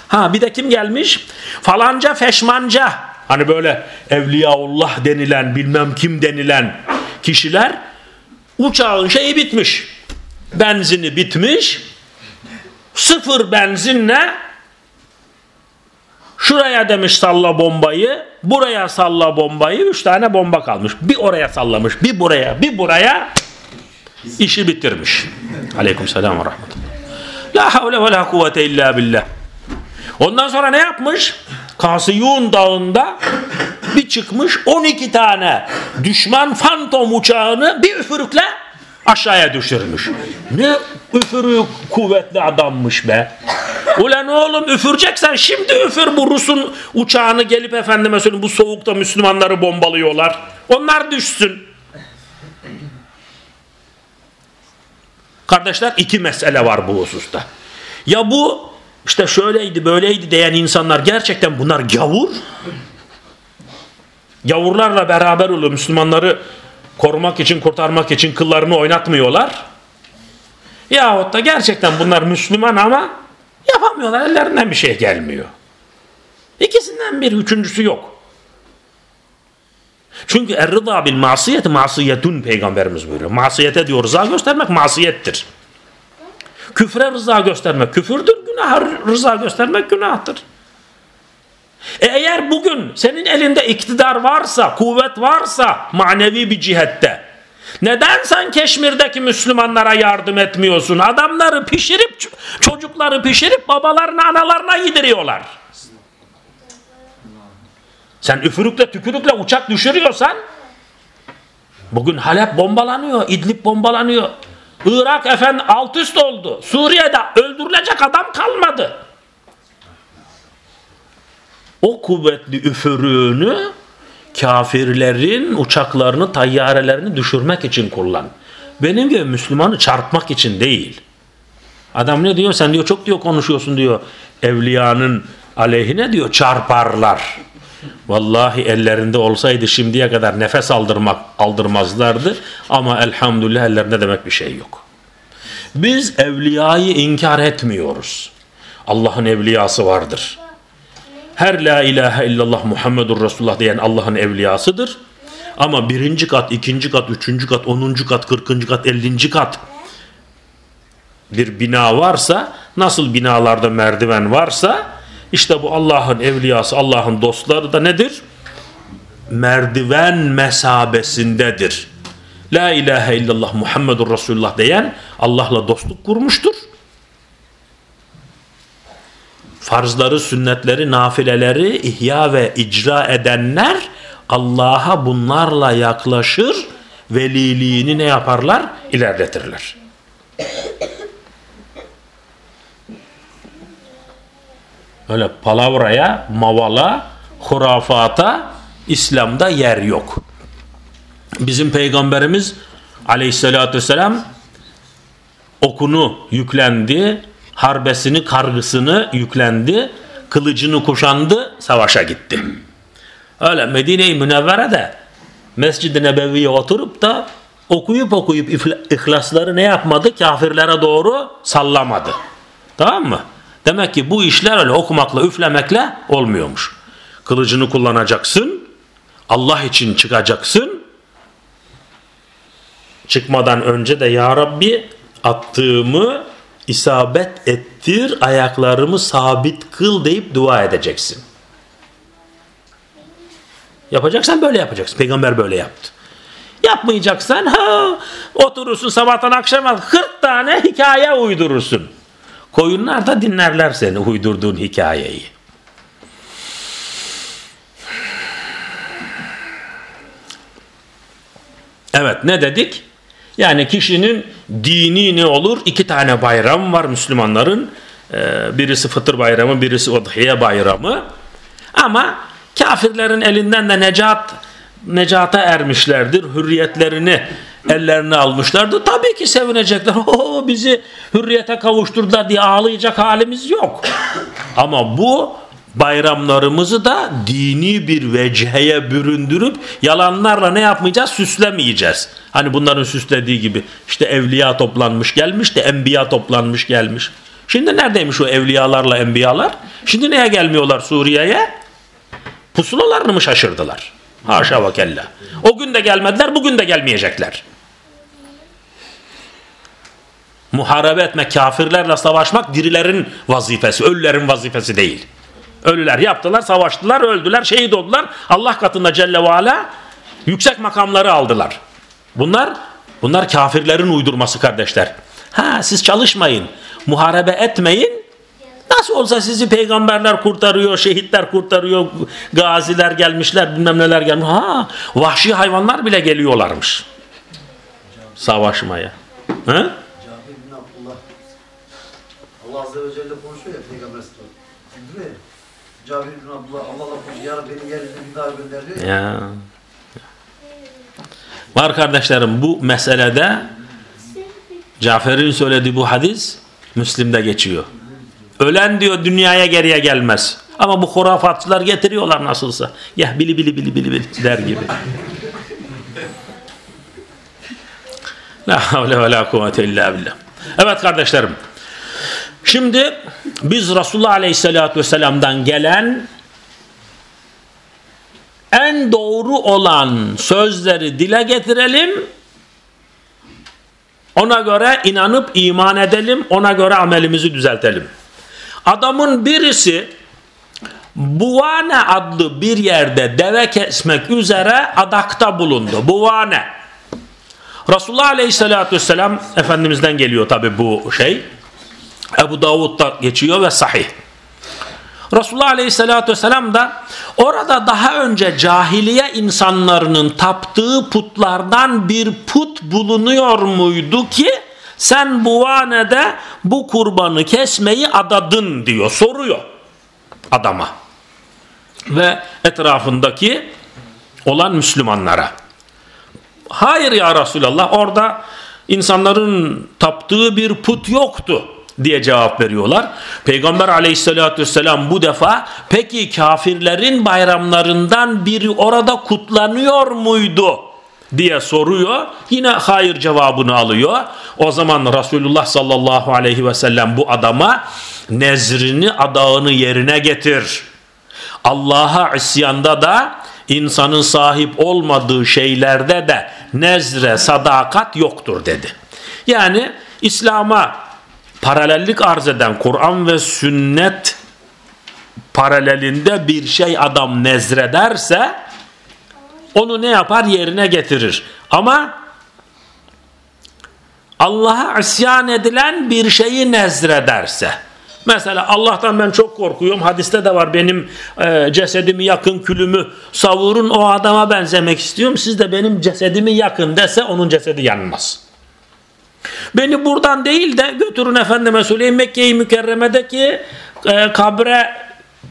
Ha bir de kim gelmiş? Falanca feşmanca. Hani böyle Evliyaullah denilen bilmem kim denilen kişiler uçağın şeyi bitmiş. Benzini bitmiş. Sıfır benzinle Şuraya demiş salla bombayı, buraya salla bombayı, üç tane bomba kalmış. Bir oraya sallamış, bir buraya, bir buraya işi bitirmiş. Aleyküm selam ve rahmetullah. La havle ve la kuvvete illa billah. Ondan sonra ne yapmış? Kasiyun dağında bir çıkmış 12 tane düşman fantom uçağını bir üfürükle aşağıya düşürmüş. Ne üfürük kuvvetli adammış be. Ulan oğlum üfüreceksen şimdi üfür bu Rus'un uçağını gelip efendime söyleyeyim bu soğukta Müslümanları bombalıyorlar. Onlar düşsün. Kardeşler iki mesele var bu hususta. Ya bu işte şöyleydi böyleydi diyen insanlar gerçekten bunlar gavur. Gavurlarla beraber oluyor Müslümanları korumak için kurtarmak için kıllarını oynatmıyorlar. Yahut da gerçekten bunlar Müslüman ama Yapamıyorlar. Ellerinden bir şey gelmiyor. İkisinden bir üçüncüsü yok. Çünkü er-rıza bil masiyet masiyetun peygamberimiz buyuruyor. Masiyete diyor rıza göstermek masiyettir. Küfre rıza göstermek küfürdür. Günah rıza göstermek günahtır. E eğer bugün senin elinde iktidar varsa, kuvvet varsa manevi bir cihette neden sen Keşmir'deki Müslümanlara yardım etmiyorsun? Adamları pişirip, çocukları pişirip babalarına analarına yediriyorlar. Sen üfürükle tükürükle uçak düşürüyorsan bugün Halep bombalanıyor, İdlib bombalanıyor. Irak efendim alt üst oldu. Suriye'de öldürülecek adam kalmadı. O kuvvetli üfürüğünü kafirlerin uçaklarını, tayyarelerini düşürmek için kullan. Benim gibi Müslümanı çarpmak için değil. Adam ne diyor? Sen diyor çok diyor konuşuyorsun diyor. Evliyanın aleyhine diyor çarparlar. Vallahi ellerinde olsaydı şimdiye kadar nefes aldırmak aldırmazlardı ama elhamdülillah ellerinde demek bir şey yok. Biz evliyayı inkar etmiyoruz. Allah'ın evliyası vardır. Her la ilahe illallah Muhammedur Resulullah diyen Allah'ın evliyasıdır. Ama birinci kat, ikinci kat, üçüncü kat, onuncu kat, kırkıncı kat, ellinci kat bir bina varsa, nasıl binalarda merdiven varsa, işte bu Allah'ın evliyası, Allah'ın dostları da nedir? Merdiven mesabesindedir. La ilahe illallah Muhammedur Resulullah diyen Allah'la dostluk kurmuştur. Farzları, sünnetleri, nafileleri ihya ve icra edenler Allah'a bunlarla yaklaşır, veliliğini ne yaparlar? İlerletirler. Öyle palavraya, mavala, hurafata İslam'da yer yok. Bizim peygamberimiz aleyhissalatü vesselam okunu yüklendi, harbesini, kargısını yüklendi, kılıcını kuşandı, savaşa gitti. Öyle Medine-i Münevvere'de Mescid-i Nebevi'ye oturup da okuyup okuyup ihlasları ne yapmadı? Kafirlere doğru sallamadı. Tamam mı? Demek ki bu işler öyle okumakla üflemekle olmuyormuş. Kılıcını kullanacaksın. Allah için çıkacaksın. Çıkmadan önce de Ya Rabbi attığımı isabet ettir, ayaklarımı sabit kıl deyip dua edeceksin. Yapacaksan böyle yapacaksın. Peygamber böyle yaptı. Yapmayacaksan ha oturursun sabahtan akşama 40 tane hikaye uydurursun. Koyunlar da dinlerler seni uydurduğun hikayeyi. Evet ne dedik? Yani kişinin dini ne olur? İki tane bayram var Müslümanların. Ee, birisi fıtır bayramı, birisi udhiye bayramı. Ama kafirlerin elinden de necat necata ermişlerdir. Hürriyetlerini ellerine almışlardı. Tabii ki sevinecekler. (laughs) Oo, bizi hürriyete kavuşturdular diye ağlayacak halimiz yok. (laughs) Ama bu bayramlarımızı da dini bir vecheye büründürüp yalanlarla ne yapmayacağız? Süslemeyeceğiz. Hani bunların süslediği gibi işte evliya toplanmış gelmiş de enbiya toplanmış gelmiş. Şimdi neredeymiş o evliyalarla enbiyalar? Şimdi neye gelmiyorlar Suriye'ye? Pusulalarını mı şaşırdılar? Haşa ve kella. O gün de gelmediler, bugün de gelmeyecekler. Muharebe etmek, kafirlerle savaşmak dirilerin vazifesi, ölülerin vazifesi değil. Ölüler yaptılar, savaştılar, öldüler, şehit oldular. Allah katında Celle ve Ala yüksek makamları aldılar. Bunlar bunlar kafirlerin uydurması kardeşler. Ha siz çalışmayın, muharebe etmeyin. Nasıl olsa sizi peygamberler kurtarıyor, şehitler kurtarıyor, gaziler gelmişler, bilmem neler gelmiş. Ha, vahşi hayvanlar bile geliyorlarmış. Savaşmaya. Ha? Allah Azze ve Celle konuşuyor ya Peygamber Değil mi? Cabir bin Abdullah Allah'la konuşuyor. Ya beni yeryüzüne bir daha ya. Var kardeşlerim bu meselede Cafer'in söylediği bu hadis Müslim'de geçiyor. Ölen diyor dünyaya geriye gelmez. Ama bu hurafatçılar getiriyorlar nasılsa. Ya bili bili bili bili bili der gibi. La havle ve la kuvvete illa billah. Evet kardeşlerim. Şimdi biz Resulullah Aleyhisselatü Vesselam'dan gelen en doğru olan sözleri dile getirelim. Ona göre inanıp iman edelim. Ona göre amelimizi düzeltelim. Adamın birisi Buvane adlı bir yerde deve kesmek üzere adakta bulundu. Buvane. Resulullah Aleyhisselatü Vesselam Efendimiz'den geliyor tabi bu şey. Ebu Davud'da geçiyor ve sahih. Resulullah Aleyhisselatü Vesselam da orada daha önce cahiliye insanlarının taptığı putlardan bir put bulunuyor muydu ki sen bu vanede bu kurbanı kesmeyi adadın diyor soruyor adama ve etrafındaki olan Müslümanlara. Hayır ya Resulallah orada insanların taptığı bir put yoktu diye cevap veriyorlar. Peygamber aleyhissalatü vesselam bu defa peki kafirlerin bayramlarından biri orada kutlanıyor muydu? Diye soruyor. Yine hayır cevabını alıyor. O zaman Resulullah sallallahu aleyhi ve sellem bu adama nezrini adağını yerine getir. Allah'a isyanda da insanın sahip olmadığı şeylerde de nezre sadakat yoktur dedi. Yani İslam'a paralellik arz eden Kur'an ve sünnet paralelinde bir şey adam nezrederse onu ne yapar yerine getirir. Ama Allah'a isyan edilen bir şeyi nezrederse Mesela Allah'tan ben çok korkuyorum. Hadiste de var benim e, cesedimi yakın külümü savurun o adama benzemek istiyorum. Siz de benim cesedimi yakın dese onun cesedi yanmaz. Beni buradan değil de götürün efendime söyleyeyim Mekke-i Mükerreme'deki e, kabre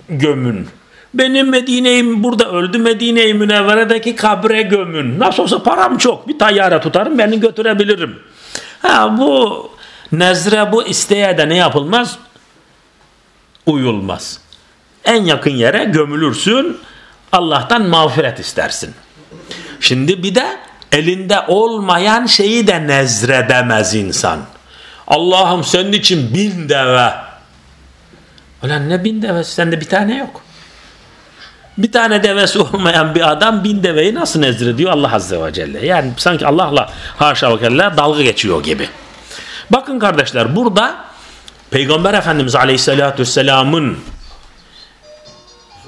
gömün. Benim Medine'yi burada öldü Medine-i Münevvere'deki kabre gömün. Nasıl olsa param çok. Bir tayyare tutarım beni götürebilirim. Ha bu nezre bu isteğe de ne yapılmaz? uyulmaz. En yakın yere gömülürsün, Allah'tan mağfiret istersin. Şimdi bir de elinde olmayan şeyi de nezredemez insan. Allah'ım senin için bin deve. Ulan ne bin devesi? Sende bir tane yok. Bir tane devesi olmayan bir adam bin deveyi nasıl nezrediyor Allah Azze ve Celle? Yani sanki Allah'la haşa ve kella dalga geçiyor gibi. Bakın kardeşler burada Peygamber Efendimiz Aleyhisselatü Vesselam'ın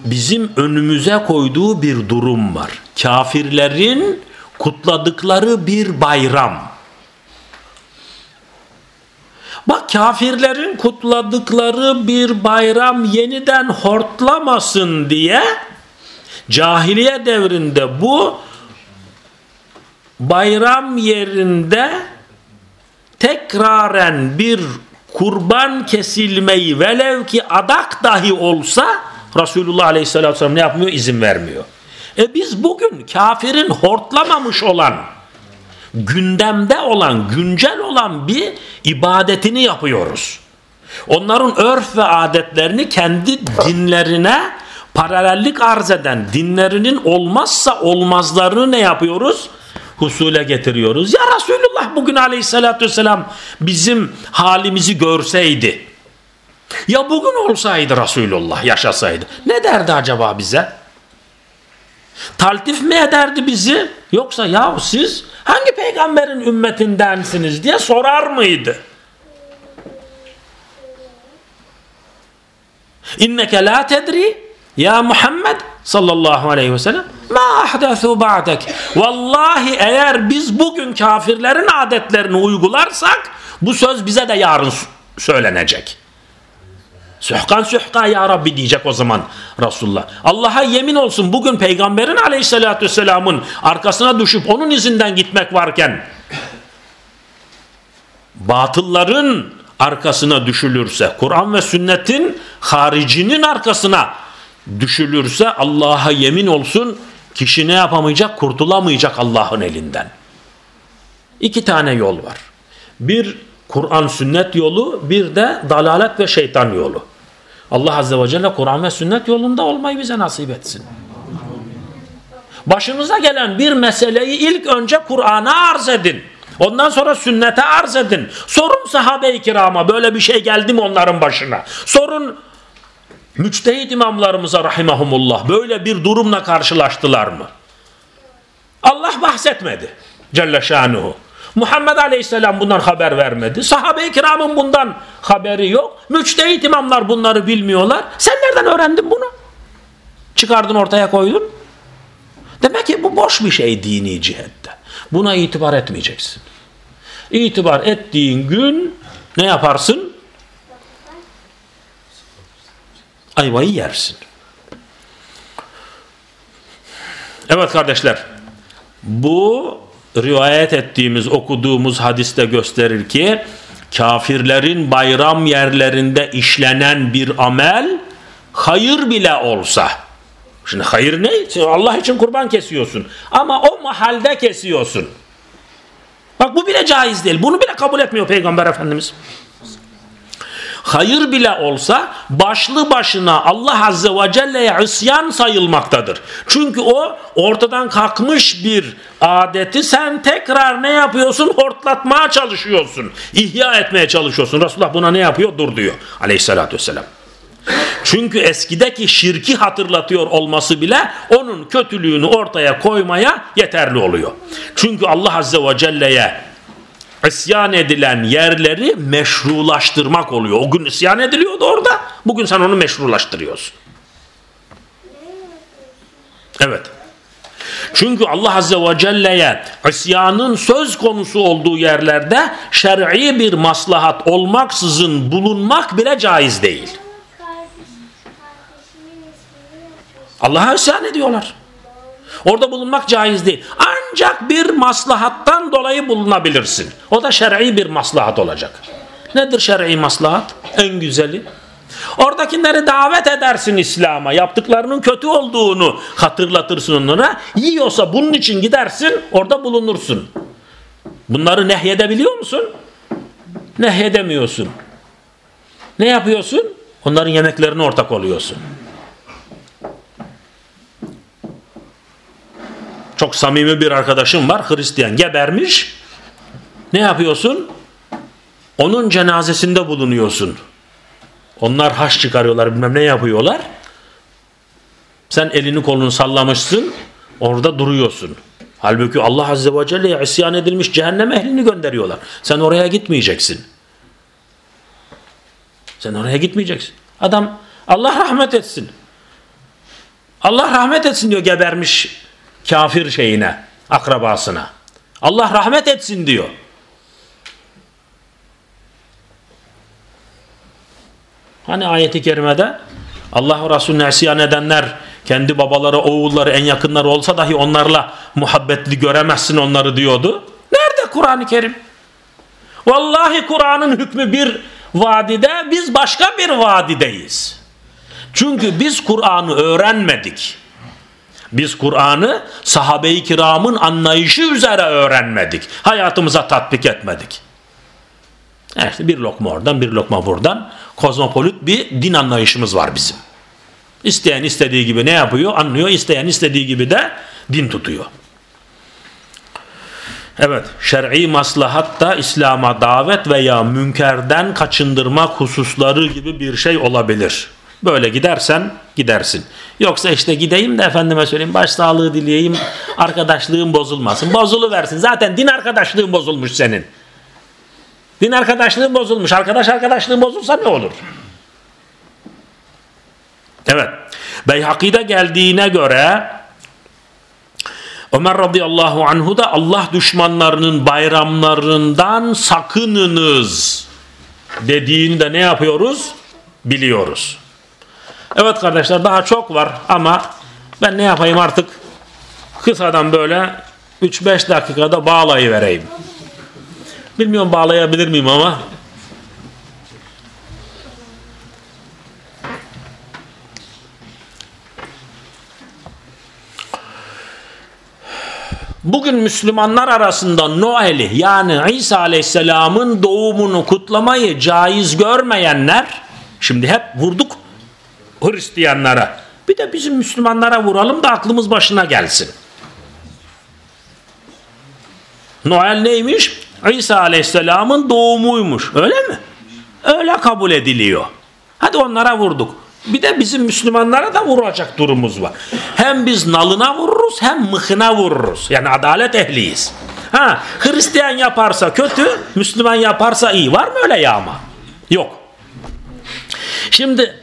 bizim önümüze koyduğu bir durum var. Kafirlerin kutladıkları bir bayram. Bak kafirlerin kutladıkları bir bayram yeniden hortlamasın diye cahiliye devrinde bu bayram yerinde tekraren bir kurban kesilmeyi velev ki adak dahi olsa Resulullah Aleyhisselatü Vesselam ne yapmıyor? İzin vermiyor. E biz bugün kafirin hortlamamış olan gündemde olan, güncel olan bir ibadetini yapıyoruz. Onların örf ve adetlerini kendi dinlerine paralellik arz eden dinlerinin olmazsa olmazlarını ne yapıyoruz? husule getiriyoruz. Ya Resulullah bugün aleyhissalatü vesselam bizim halimizi görseydi. Ya bugün olsaydı Resulullah yaşasaydı. Ne derdi acaba bize? Taltif mi ederdi bizi? Yoksa ya siz hangi peygamberin ümmetindensiniz diye sorar mıydı? İnneke la tedri ya Muhammed sallallahu aleyhi ve sellem ma ahdathu ba'dek. Vallahi eğer biz bugün kafirlerin adetlerini uygularsak bu söz bize de yarın söylenecek. Sühkan sühka ya Rabbi diyecek o zaman Resulullah. Allah'a yemin olsun bugün peygamberin aleyhissalatü vesselamın arkasına düşüp onun izinden gitmek varken batılların arkasına düşülürse Kur'an ve sünnetin haricinin arkasına düşülürse Allah'a yemin olsun kişi ne yapamayacak? Kurtulamayacak Allah'ın elinden. İki tane yol var. Bir Kur'an sünnet yolu bir de dalalet ve şeytan yolu. Allah Azze ve Celle Kur'an ve sünnet yolunda olmayı bize nasip etsin. Başınıza gelen bir meseleyi ilk önce Kur'an'a arz edin. Ondan sonra sünnete arz edin. Sorun sahabe-i kirama böyle bir şey geldi mi onların başına. Sorun müçtehit imamlarımıza rahimahumullah böyle bir durumla karşılaştılar mı? Allah bahsetmedi Celle şanuhu. Muhammed Aleyhisselam bundan haber vermedi. Sahabe-i kiramın bundan haberi yok. Müçtehit imamlar bunları bilmiyorlar. Sen nereden öğrendin bunu? Çıkardın ortaya koydun. Demek ki bu boş bir şey dini cihette. Buna itibar etmeyeceksin. İtibar ettiğin gün ne yaparsın? Ayvayı yersin. Evet kardeşler bu rivayet ettiğimiz, okuduğumuz hadiste gösterir ki kafirlerin bayram yerlerinde işlenen bir amel hayır bile olsa şimdi hayır ne? Allah için kurban kesiyorsun ama o mahalde kesiyorsun. Bak bu bile caiz değil. Bunu bile kabul etmiyor Peygamber Efendimiz hayır bile olsa başlı başına Allah Azze ve Celle'ye isyan sayılmaktadır. Çünkü o ortadan kalkmış bir adeti sen tekrar ne yapıyorsun? Hortlatmaya çalışıyorsun. İhya etmeye çalışıyorsun. Resulullah buna ne yapıyor? Dur diyor aleyhissalatü vesselam. Çünkü eskideki şirki hatırlatıyor olması bile onun kötülüğünü ortaya koymaya yeterli oluyor. Çünkü Allah Azze ve Celle'ye isyan edilen yerleri meşrulaştırmak oluyor. O gün isyan ediliyordu orada. Bugün sen onu meşrulaştırıyorsun. Evet. Çünkü Allah Azze ve Celle'ye isyanın söz konusu olduğu yerlerde şer'i bir maslahat olmaksızın bulunmak bile caiz değil. Allah'a isyan ediyorlar. Orada bulunmak caiz değil. Ancak bir maslahattan dolayı bulunabilirsin. O da şer'i bir maslahat olacak. Nedir şer'i maslahat? En güzeli. Oradakileri davet edersin İslam'a. Yaptıklarının kötü olduğunu hatırlatırsın onlara. Yiyorsa bunun için gidersin orada bulunursun. Bunları nehyedebiliyor musun? Nehyedemiyorsun. Ne yapıyorsun? Onların yemeklerine ortak oluyorsun. Çok samimi bir arkadaşım var Hristiyan gebermiş. Ne yapıyorsun? Onun cenazesinde bulunuyorsun. Onlar haş çıkarıyorlar bilmem ne yapıyorlar. Sen elini kolunu sallamışsın orada duruyorsun. Halbuki Allah Azze ve Celle'ye isyan edilmiş cehennem ehlini gönderiyorlar. Sen oraya gitmeyeceksin. Sen oraya gitmeyeceksin. Adam Allah rahmet etsin. Allah rahmet etsin diyor gebermiş kafir şeyine, akrabasına. Allah rahmet etsin diyor. Hani ayeti kerimede Allah Resulüne isyan edenler kendi babaları, oğulları, en yakınları olsa dahi onlarla muhabbetli göremezsin onları diyordu. Nerede Kur'an-ı Kerim? Vallahi Kur'an'ın hükmü bir vadide, biz başka bir vadideyiz. Çünkü biz Kur'an'ı öğrenmedik. Biz Kur'an'ı sahabe-i kiramın anlayışı üzere öğrenmedik. Hayatımıza tatbik etmedik. İşte bir lokma oradan bir lokma buradan kozmopolit bir din anlayışımız var bizim. İsteyen istediği gibi ne yapıyor anlıyor. İsteyen istediği gibi de din tutuyor. Evet şer'i maslahat da İslam'a davet veya münkerden kaçındırmak hususları gibi bir şey olabilir. Böyle gidersen gidersin. Yoksa işte gideyim de efendime söyleyeyim başsağlığı dileyeyim arkadaşlığım bozulmasın. Bozulu versin. Zaten din arkadaşlığın bozulmuş senin. Din arkadaşlığın bozulmuş. Arkadaş arkadaşlığın bozulsa ne olur? Evet. Beyhaki'de geldiğine göre Ömer radıyallahu anhu da Allah düşmanlarının bayramlarından sakınınız dediğini de ne yapıyoruz? Biliyoruz. Evet kardeşler daha çok var ama ben ne yapayım artık kısadan böyle 3-5 dakikada bağlayıvereyim. Bilmiyorum bağlayabilir miyim ama Bugün Müslümanlar arasında Noel'i yani İsa Aleyhisselam'ın doğumunu kutlamayı caiz görmeyenler şimdi hep vurduk Hristiyanlara. Bir de bizim Müslümanlara vuralım da aklımız başına gelsin. Noel neymiş? İsa Aleyhisselam'ın doğumuymuş. Öyle mi? Öyle kabul ediliyor. Hadi onlara vurduk. Bir de bizim Müslümanlara da vuracak durumumuz var. Hem biz nalına vururuz hem mıhına vururuz. Yani adalet ehliyiz. Ha, Hristiyan yaparsa kötü, Müslüman yaparsa iyi. Var mı öyle yağma? Yok. Şimdi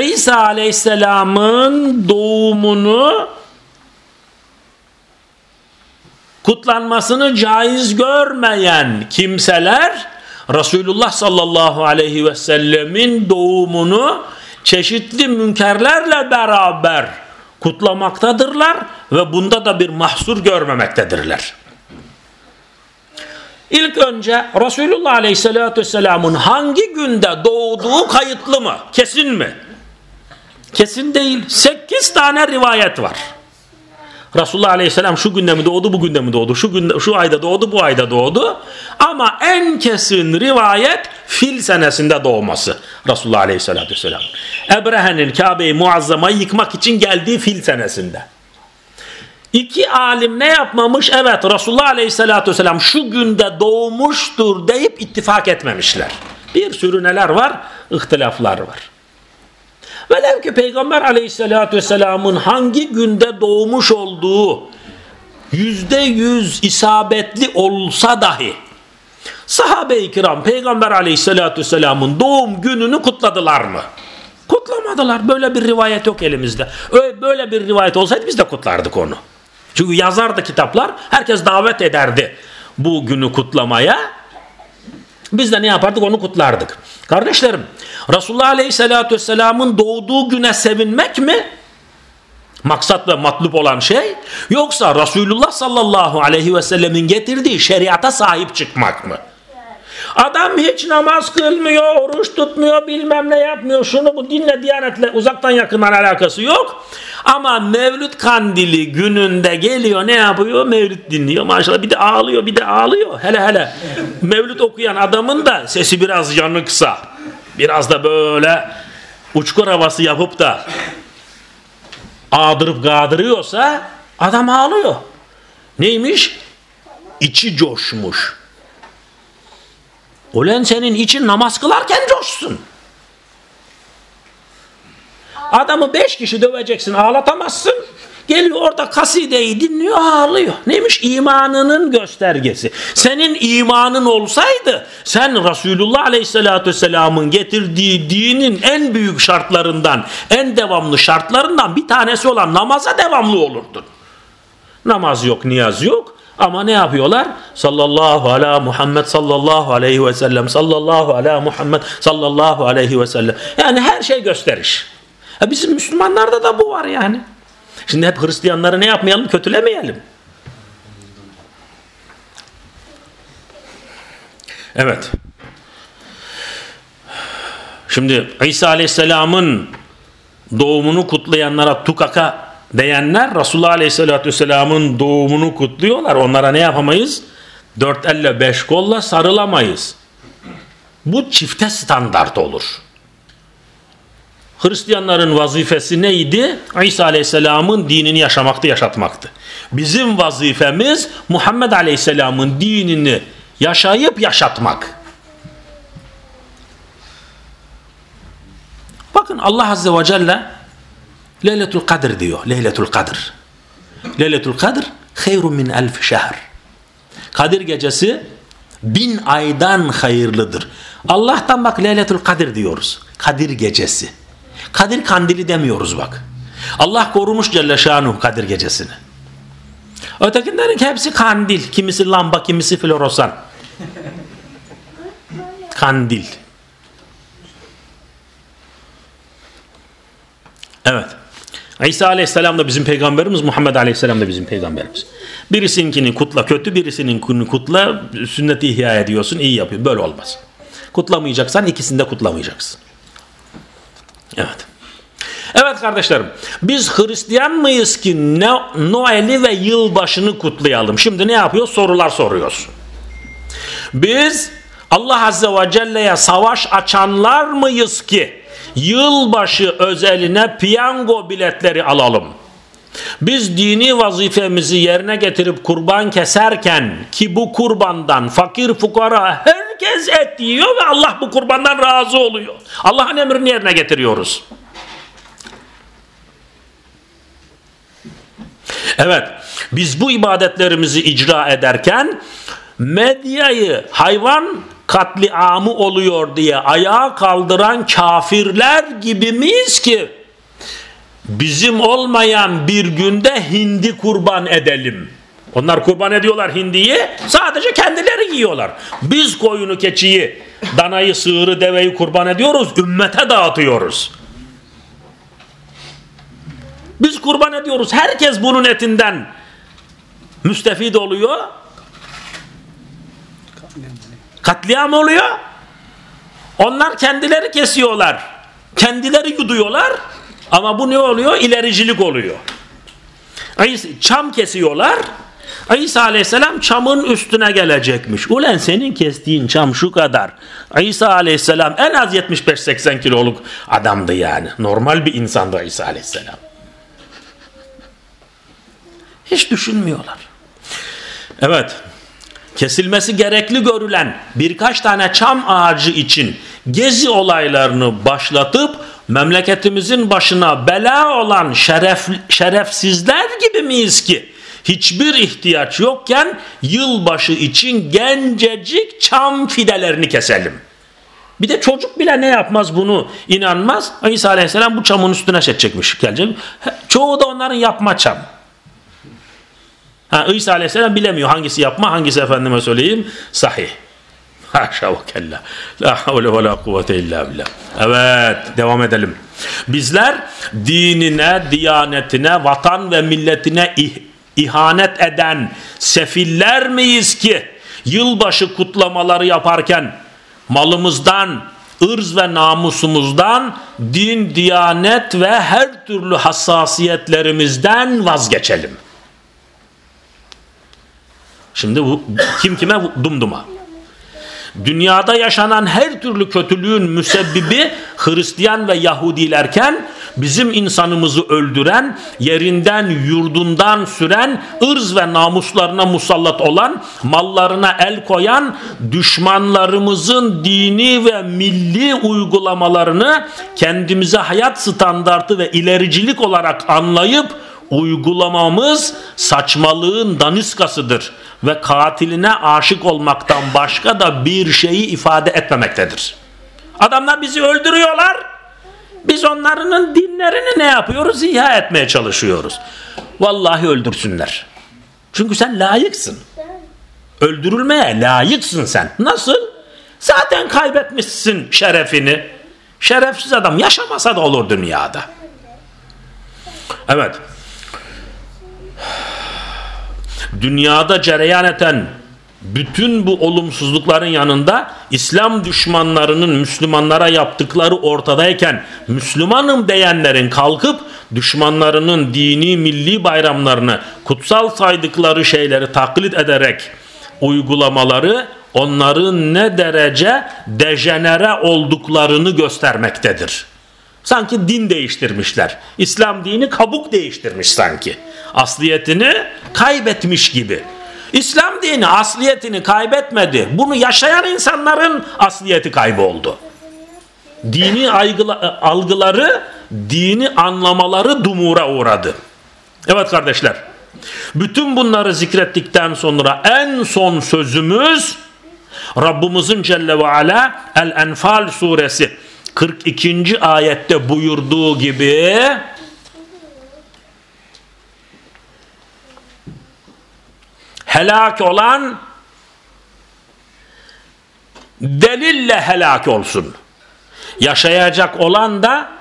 İsa Aleyhisselam'ın doğumunu kutlanmasını caiz görmeyen kimseler Resulullah sallallahu aleyhi ve sellemin doğumunu çeşitli münkerlerle beraber kutlamaktadırlar ve bunda da bir mahsur görmemektedirler. İlk önce Resulullah Aleyhisselatü Vesselam'ın hangi günde doğduğu kayıtlı mı? Kesin mi? Kesin değil. Sekiz tane rivayet var. Resulullah Aleyhisselam şu günde mi doğdu, bu günde mi doğdu, şu günde, şu ayda doğdu, bu ayda doğdu. Ama en kesin rivayet fil senesinde doğması Resulullah Aleyhisselatü Vesselam. Ebrehe'nin Kabe'yi muazzamayı yıkmak için geldiği fil senesinde. İki alim ne yapmamış? Evet Resulullah Aleyhisselatü Vesselam şu günde doğmuştur deyip ittifak etmemişler. Bir sürü neler var? İhtilaflar var. Velev ki Peygamber Aleyhisselatü Vesselam'ın hangi günde doğmuş olduğu yüzde yüz isabetli olsa dahi sahabe-i kiram Peygamber Aleyhisselatü Vesselam'ın doğum gününü kutladılar mı? Kutlamadılar. Böyle bir rivayet yok elimizde. Böyle bir rivayet olsaydı biz de kutlardık onu. Çünkü yazardı kitaplar. Herkes davet ederdi bu günü kutlamaya. Biz de ne yapardık onu kutlardık. Kardeşlerim Resulullah Aleyhisselatü Vesselam'ın doğduğu güne sevinmek mi? Maksat ve matlup olan şey yoksa Resulullah sallallahu aleyhi ve sellemin getirdiği şeriata sahip çıkmak mı? Adam hiç namaz kılmıyor, oruç tutmuyor, bilmem ne yapmıyor. Şunu bu dinle, diyanetle uzaktan yakından alakası yok. Ama Mevlüt kandili gününde geliyor ne yapıyor? Mevlüt dinliyor maşallah. Bir de ağlıyor, bir de ağlıyor. Hele hele Mevlüt okuyan adamın da sesi biraz yanıksa, biraz da böyle uçkur havası yapıp da ağdırıp gağdırıyorsa adam ağlıyor. Neymiş? İçi coşmuş. Ulen senin için namaz kılarken coşsun. Adamı beş kişi döveceksin ağlatamazsın. Geliyor orada kasideyi dinliyor ağlıyor. Neymiş? imanının göstergesi. Senin imanın olsaydı sen Resulullah Aleyhisselatü Vesselam'ın getirdiği dinin en büyük şartlarından, en devamlı şartlarından bir tanesi olan namaza devamlı olurdun. Namaz yok, niyaz yok. Ama ne yapıyorlar? Sallallahu ala Muhammed sallallahu aleyhi ve sellem sallallahu ala Muhammed sallallahu aleyhi ve sellem. Yani her şey gösteriş. Ya bizim Müslümanlarda da bu var yani. Şimdi hep Hristiyanları ne yapmayalım? Kötülemeyelim. Evet. Şimdi İsa Aleyhisselam'ın doğumunu kutlayanlara tukaka diyenler Resulullah Aleyhisselatü Vesselam'ın doğumunu kutluyorlar. Onlara ne yapamayız? Dört elle beş kolla sarılamayız. Bu çifte standart olur. Hristiyanların vazifesi neydi? İsa Aleyhisselam'ın dinini yaşamaktı, yaşatmaktı. Bizim vazifemiz Muhammed Aleyhisselam'ın dinini yaşayıp yaşatmak. Bakın Allah Azze ve Celle Leyletul Kadir diyor. Leyletul Kadir. Leyletul Kadir hayrun min elf şehr. Kadir gecesi bin aydan hayırlıdır. Allah'tan bak Leyletul Kadir diyoruz. Kadir gecesi. Kadir kandili demiyoruz bak. Allah korumuş Celle Şanuhu Kadir gecesini. Ötekilerin hepsi kandil. Kimisi lamba, kimisi floresan. Kandil. Evet. İsa Aleyhisselam da bizim peygamberimiz, Muhammed Aleyhisselam da bizim peygamberimiz. Birisinkini kutla kötü, birisinin kutla sünneti ihya ediyorsun, iyi yapıyor. Böyle olmaz. Kutlamayacaksan ikisini de kutlamayacaksın. Evet. Evet kardeşlerim biz Hristiyan mıyız ki Noel'i ve yılbaşını kutlayalım? Şimdi ne yapıyor? Sorular soruyoruz. Biz Allah Azze ve Celle'ye savaş açanlar mıyız ki yılbaşı özeline piyango biletleri alalım? Biz dini vazifemizi yerine getirip kurban keserken ki bu kurbandan fakir fukara herkes et yiyor ve Allah bu kurbandan razı oluyor. Allah'ın emrini yerine getiriyoruz. Evet biz bu ibadetlerimizi icra ederken medyayı hayvan katliamı oluyor diye ayağa kaldıran kafirler gibi miyiz ki bizim olmayan bir günde hindi kurban edelim. Onlar kurban ediyorlar hindiyi sadece kendileri yiyorlar. Biz koyunu keçiyi danayı sığırı deveyi kurban ediyoruz ümmete dağıtıyoruz. Biz kurban ediyoruz. Herkes bunun etinden müstefid oluyor. Katliam oluyor. Onlar kendileri kesiyorlar. Kendileri yuduyorlar. Ama bu ne oluyor? İlericilik oluyor. Çam kesiyorlar. İsa aleyhisselam çamın üstüne gelecekmiş. Ulan senin kestiğin çam şu kadar. İsa aleyhisselam en az 75-80 kiloluk adamdı yani. Normal bir insandı İsa aleyhisselam. Hiç düşünmüyorlar. Evet. Kesilmesi gerekli görülen birkaç tane çam ağacı için gezi olaylarını başlatıp memleketimizin başına bela olan şeref, şerefsizler gibi miyiz ki hiçbir ihtiyaç yokken yılbaşı için gencecik çam fidelerini keselim. Bir de çocuk bile ne yapmaz bunu inanmaz. İsa Aleyhisselam bu çamın üstüne çekecekmiş. Gelecek. Çoğu da onların yapma çam. Ha, İsa Aleyhisselam bilemiyor hangisi yapma hangisi efendime söyleyeyim sahih. Haşa ve kella. La havle ve la kuvvete illa billah. Evet devam edelim. Bizler dinine, diyanetine, vatan ve milletine ih ihanet eden sefiller miyiz ki yılbaşı kutlamaları yaparken malımızdan, ırz ve namusumuzdan, din, diyanet ve her türlü hassasiyetlerimizden vazgeçelim. Şimdi bu kim kime dumduma. Dünyada yaşanan her türlü kötülüğün müsebbibi Hristiyan ve Yahudilerken bizim insanımızı öldüren, yerinden yurdundan süren, ırz ve namuslarına musallat olan, mallarına el koyan düşmanlarımızın dini ve milli uygulamalarını kendimize hayat standartı ve ilericilik olarak anlayıp uygulamamız saçmalığın daniskasıdır ve katiline aşık olmaktan başka da bir şeyi ifade etmemektedir. Adamlar bizi öldürüyorlar. Biz onların dinlerini ne yapıyoruz? İha etmeye çalışıyoruz. Vallahi öldürsünler. Çünkü sen layıksın. Öldürülmeye layıksın sen. Nasıl? Zaten kaybetmişsin şerefini. Şerefsiz adam yaşamasa da olur dünyada. Evet dünyada cereyan eden bütün bu olumsuzlukların yanında İslam düşmanlarının Müslümanlara yaptıkları ortadayken Müslümanım diyenlerin kalkıp düşmanlarının dini milli bayramlarını kutsal saydıkları şeyleri taklit ederek uygulamaları onların ne derece dejenere olduklarını göstermektedir. Sanki din değiştirmişler. İslam dini kabuk değiştirmiş sanki. Asliyetini kaybetmiş gibi. İslam dini asliyetini kaybetmedi. Bunu yaşayan insanların asliyeti kayboldu. Dini algıları, dini anlamaları dumura uğradı. Evet kardeşler. Bütün bunları zikrettikten sonra en son sözümüz Rabbimizin Celle ve Ala El-Enfal suresi 42. ayette buyurduğu gibi helak olan delille helak olsun. Yaşayacak olan da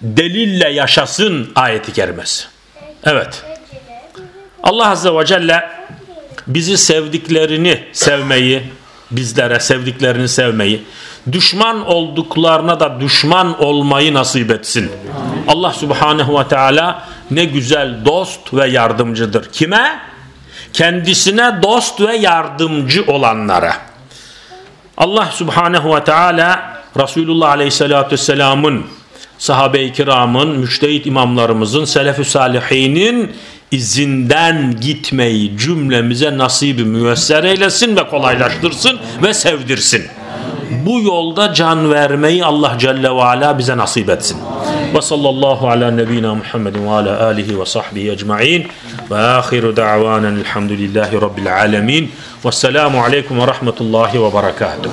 delille yaşasın ayeti kerimesi. Evet. Allah Azze ve Celle bizi sevdiklerini sevmeyi, bizlere sevdiklerini sevmeyi, düşman olduklarına da düşman olmayı nasip etsin. Allah Subhanahu ve Teala ne güzel dost ve yardımcıdır. Kime? Kendisine dost ve yardımcı olanlara. Allah Subhanahu ve Teala Resulullah Aleyhisselatü Vesselam'ın sahabe-i kiramın, müştehit imamlarımızın, selef-ü salihinin izinden gitmeyi cümlemize nasibi müyesser eylesin ve kolaylaştırsın ve sevdirsin bu yolda can vermeyi Allah Celle ve Ala bize nasip etsin. Ve sallallahu ala nebina Muhammedin ve ala alihi ve sahbihi ecma'in ve ahiru da'vanen elhamdülillahi rabbil alemin ve selamu aleyküm ve rahmetullahi ve berekatuhu.